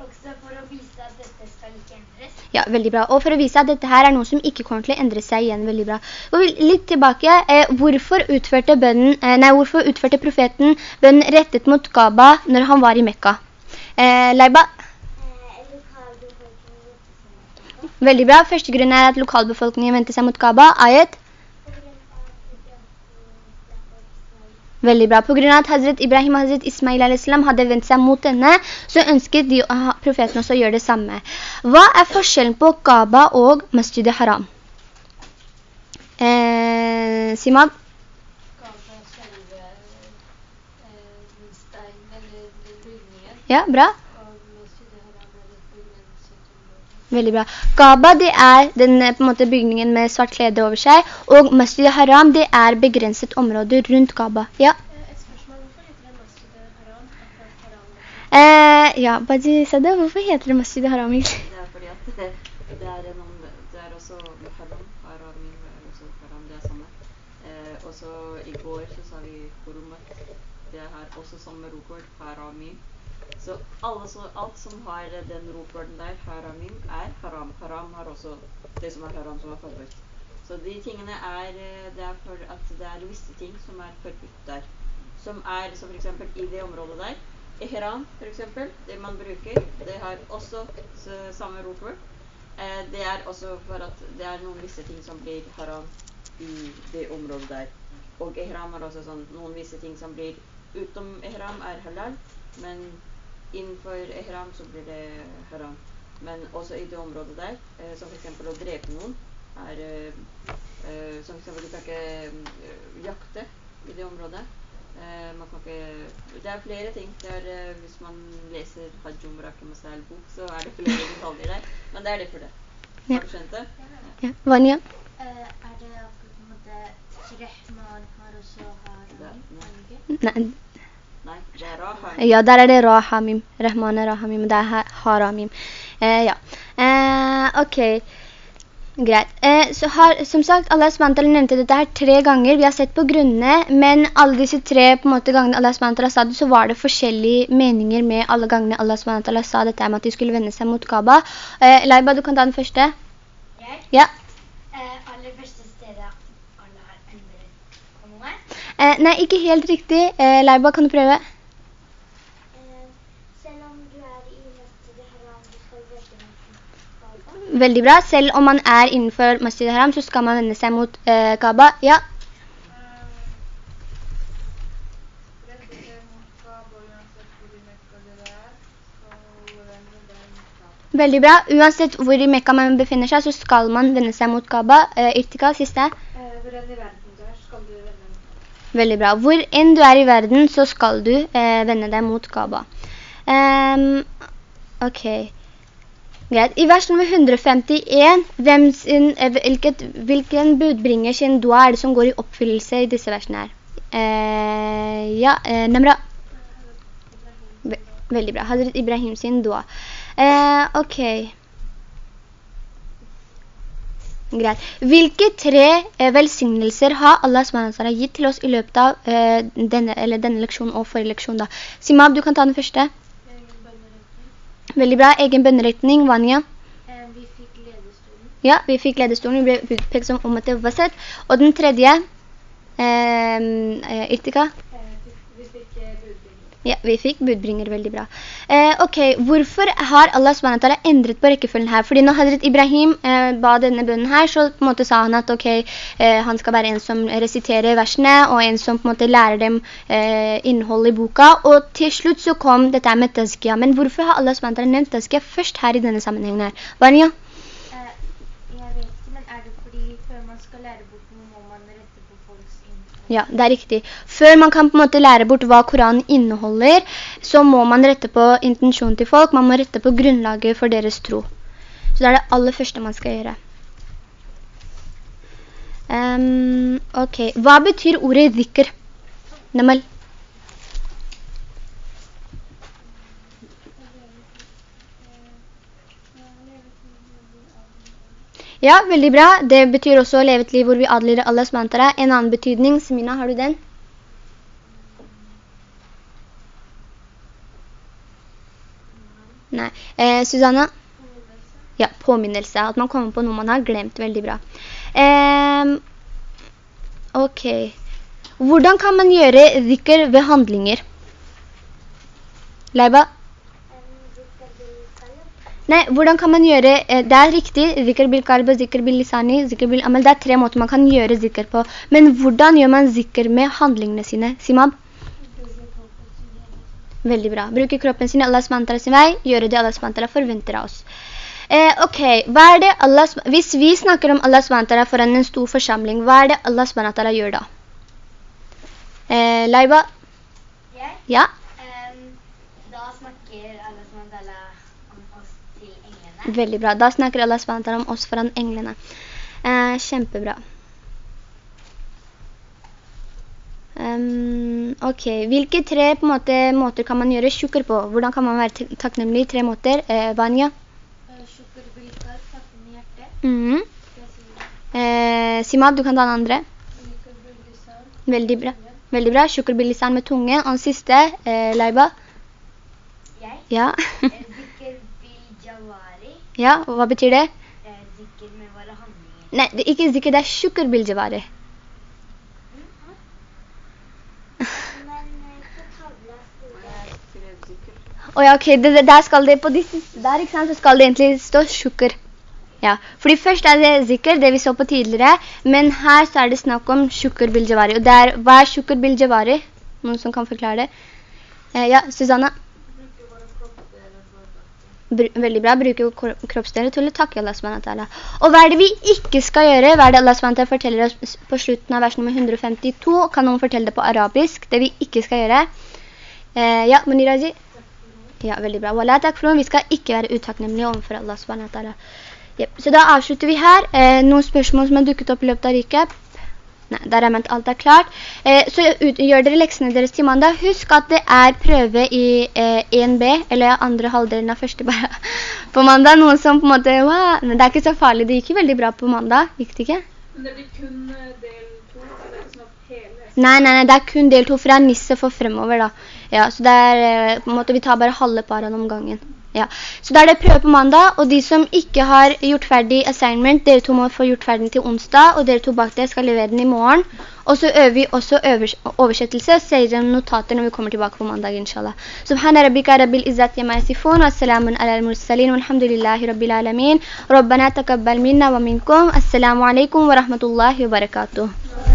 også for å vise at dette skal ikke endres. Ja, veldig bra. Og for å vise at dette her er noe som ikke kommer til å endre seg igjen, veldig bra. Og litt tilbake, eh, hvorfor utførte bønnen, eh, nei, hvorfor utførte profeten bønnen rettet mot Gaba når han var i Mekka? Eh, Leiba? Veldig bra. Første grunn er at lokalbefolkningen vendte seg mot Kaaba. Ayet? Veldig bra. På grunn av at Hazret Ibrahim og Hazret Ismail a.s. hadde vendt seg mot denne, så ønsket de, profeten også å gjøre det samme. Hva er forskjellen på Kaaba og Masjid Haram? Eh, bygningen, Ja, bra. og Masjid Haram er et begrenset område. Veldig bra. Gaba, det er den eh, måte bygningen med svart klede over seg, og Masjid Haram, det er begrenset område rundt Gaba. Ja. Et spørsmål, hvorfor heter det Masjid Haram? Haram. Eh, ja, Badi sa det. Hvorfor heter det Masjid Haram? egentlig? Det er fordi at det, det er en det er også Haram, er også Haram, det er samme. Eh, og så i går så sa vi Hurumat, det er her også samme rokord, Haramim. Så så, alt som har den rokorden der, Haramim, er Haram. Haram har også det som er Haram som er forbudt. Så de tingene er, eh, det er for at det er visse ting som er forbudt der. Som er, som eksempel i det området der, Ihram, for eksempel, det man bruker, det har også samme rotord. Eh, det er også for at det er noen visse ting som blir haram i det området der. Og ihram er også sånn, noen visse ting som blir utom ihram er halal, men innenfor ihram så blir det haram. Men også i det området der, eh, som eksempel å drepe noen, er eh, eh, Som f.eks. du kan ikke eh, jakte i det området. Eh, man kan ikke Det er flere ting. Det er, eh, hvis man leser Hajum Umrah Masal-bok, så er det flere detaljer der. Men det er det for det. Ja. Har du skjønt det? Ja. Vanya? Eh, er det akkurat på en måte Rehman har også Haram? nei. Ja, der er det Rahamim. Rahman er Rahamim, det er Haramim. Eh, ja. Eh, ok. Greit. Eh, så har, som sagt, Allah SWT nevnte dette her tre ganger. Vi har sett på grunnene, men alle disse tre på en måte, gangene Allah SWT sa det, så var det forskjellige meninger med alle gangene Allah SWT sa dette med at de skulle vende seg mot Kaaba. Eh, Laiba, du kan ta den første. Jeg? Ja. Eh, aller første stedet Allah har endret på noe. Eh, nei, ikke helt riktig. Eh, Leiba, kan du prøve? selv om du er i Masjid Haram, du skal vende mot Veldig bra. Selv om man er innenfor Masjid Haram, så skal man vende seg mot eh, Kaaba. Ja. Veldig bra. Uansett hvor i Mekka man befinner seg, så skal man vende seg mot Kaaba. Eh, Irtika, siste. Eh, hvor enn i verden du er, skal du vende mot Kaaba. Veldig bra. Hvor enn du er i verden, så skal du eh, vende deg mot Kaaba. Um, ok. Greit. I vers nummer 151, hvem sin, eh, hvilket, hvilken budbringer sin dua er det som går i oppfyllelse i disse versene her? Eh, ja, eh, Namra. Veldig bra. Hazret Ibrahim sin dua. Eh, ok. Greit. Hvilke tre eh, velsignelser har Allah SWT gitt til oss i løpet av eh, denne, denne leksjonen og forrige leksjon da? Simab, du kan ta den første. Veldig bra. Egen bønneretning. Vanya? Eh, vi fikk ledestolen. Ja, vi fikk ledestolen. Vi ble utpekt som om at det var sett. Og den tredje, eh, eh Irtika? Ja, vi fikk budbringer, veldig bra. Eh, ok, hvorfor har Allah SWT endret på rekkefølgen her? Fordi når Hadrat Ibrahim eh, ba denne bønnen her, så på en måte sa han at ok, eh, han skal være en som resiterer versene, og en som på en måte lærer dem eh, innhold i boka. Og til slutt så kom dette med tazkia. Men hvorfor har Allah SWT nevnt tazkia først her i denne sammenhengen her? Vanya? Eh, jeg vet ikke, men er det fordi før man skal lære bort noe, må man rette på folks innhold? Ja, det er riktig. Før man kan på en måte lære bort hva Koranen inneholder, så må man rette på intensjonen til folk, man må rette på grunnlaget for deres tro. Så det er det aller første man skal gjøre. Um, ok, hva betyr ordet dhikr? Namal? Ja, veldig bra. Det betyr også å leve et liv hvor vi adler Allahs mantra. En annen betydning, Semina, har du den? Nei. Eh, Susanna? Ja, påminnelse. At man kommer på noe man har glemt. Veldig bra. Eh, ok. Hvordan kan man gjøre dhikr ved handlinger? Leiba? Nei, hvordan kan man gjøre, eh, det er riktig, zikr bil kalb, zikr bil lisani, zikr bil amal, det er tre måter man kan gjøre zikr på. Men hvordan gjør man zikr med handlingene sine, Simab? Veldig bra. Bruke kroppen sin Allahs mantra sin vei, gjøre det Allahs mantra forventer av oss. Eh, ok, hva er det Allah, hvis vi snakker om Allahs mantra foran en stor forsamling, hva er det Allahs mantra gjør da? Eh, Laiba? Jeg? Ja? Um, da snakker alle som tala om oss til englene. Veldig bra. Da snakker Allah SWT om oss foran englene. Eh, kjempebra. Um, ok, hvilke tre på måte, måter kan man gjøre sjukker på? Hvordan kan man være takknemlig i Tre måter. Eh, Vanya? Eh, bilkar, takken i hjertet. Mhm. Skal jeg si eh, Simad, du kan ta den andre. Veldig bra. Veldig bra. Sjukker med tunge. Og den siste, eh, Leiba? Jeg? Ja. Eh, Zikr bil jawari. Ja, og hva betyr det? Eh, Zikr med våre handlinger. Nei, det er ikke sikkert det er sjukker biljevare. Skrev sikkert. Åja, ok, det, der skal det, på disse, der, ikke sant, så skal det egentlig stå sjukker. Ja, fordi først er det zikker, det vi så på tidligere, men her så er det snakk om sjukker biljevare. Og det er, hva er sjukker biljevare? Noen som kan forklare det? Eh, ja, Susanna? Bruke våre kroppsdeler for å takke. Bru veldig bra, bruke kro- kroppsdeler til å takke Allah SWT. Og hva er det vi ikke skal gjøre? Hva er det Allah SWT forteller oss på slutten av vers nummer 152? Kan noen fortelle det på arabisk? Det vi ikke skal gjøre? Eh, ja, Muniraji? Ja, veldig bra. Wala takfrun, vi skal ikke være utakknemlige overfor Allah SWT. Yep. Så da avslutter vi her. Eh, noen spørsmål som har dukket opp i løpet av recap? Nei, der er ment alt er klart. Eh, så ut, gjør dere leksene deres til mandag. Husk at det er prøve i eh, 1B, eller andre halvdelen av første bare, (laughs) på mandag. Noen som på en måte, wow, men det er ikke så farlig. Det gikk jo veldig bra på mandag, gikk det ikke? Men det blir kun eh, del 2, så det er ikke sånn at hele... Nei, nei, nei, det er kun del 2, for det er Nisse for fremover da. Ja, så det er, eh, på en måte, vi tar bare halve paren om gangen. Ja, så da er det prøve på mandag, og de som ikke har gjort ferdig assignment, dere to må få gjort ferdig til onsdag, og dere to bak det skal levere den i morgen. Og så øver vi også oversettelse, ser dere notater når vi kommer tilbake på mandag, inshallah. Subhana rabbika rabbil izzat ma yasifun, wa ala al-mursalin, walhamdulillahi rabbil alamin. Rabbana takabbal minna wa minkum. Assalamu alaikum wa rahmatullahi wa barakatuh.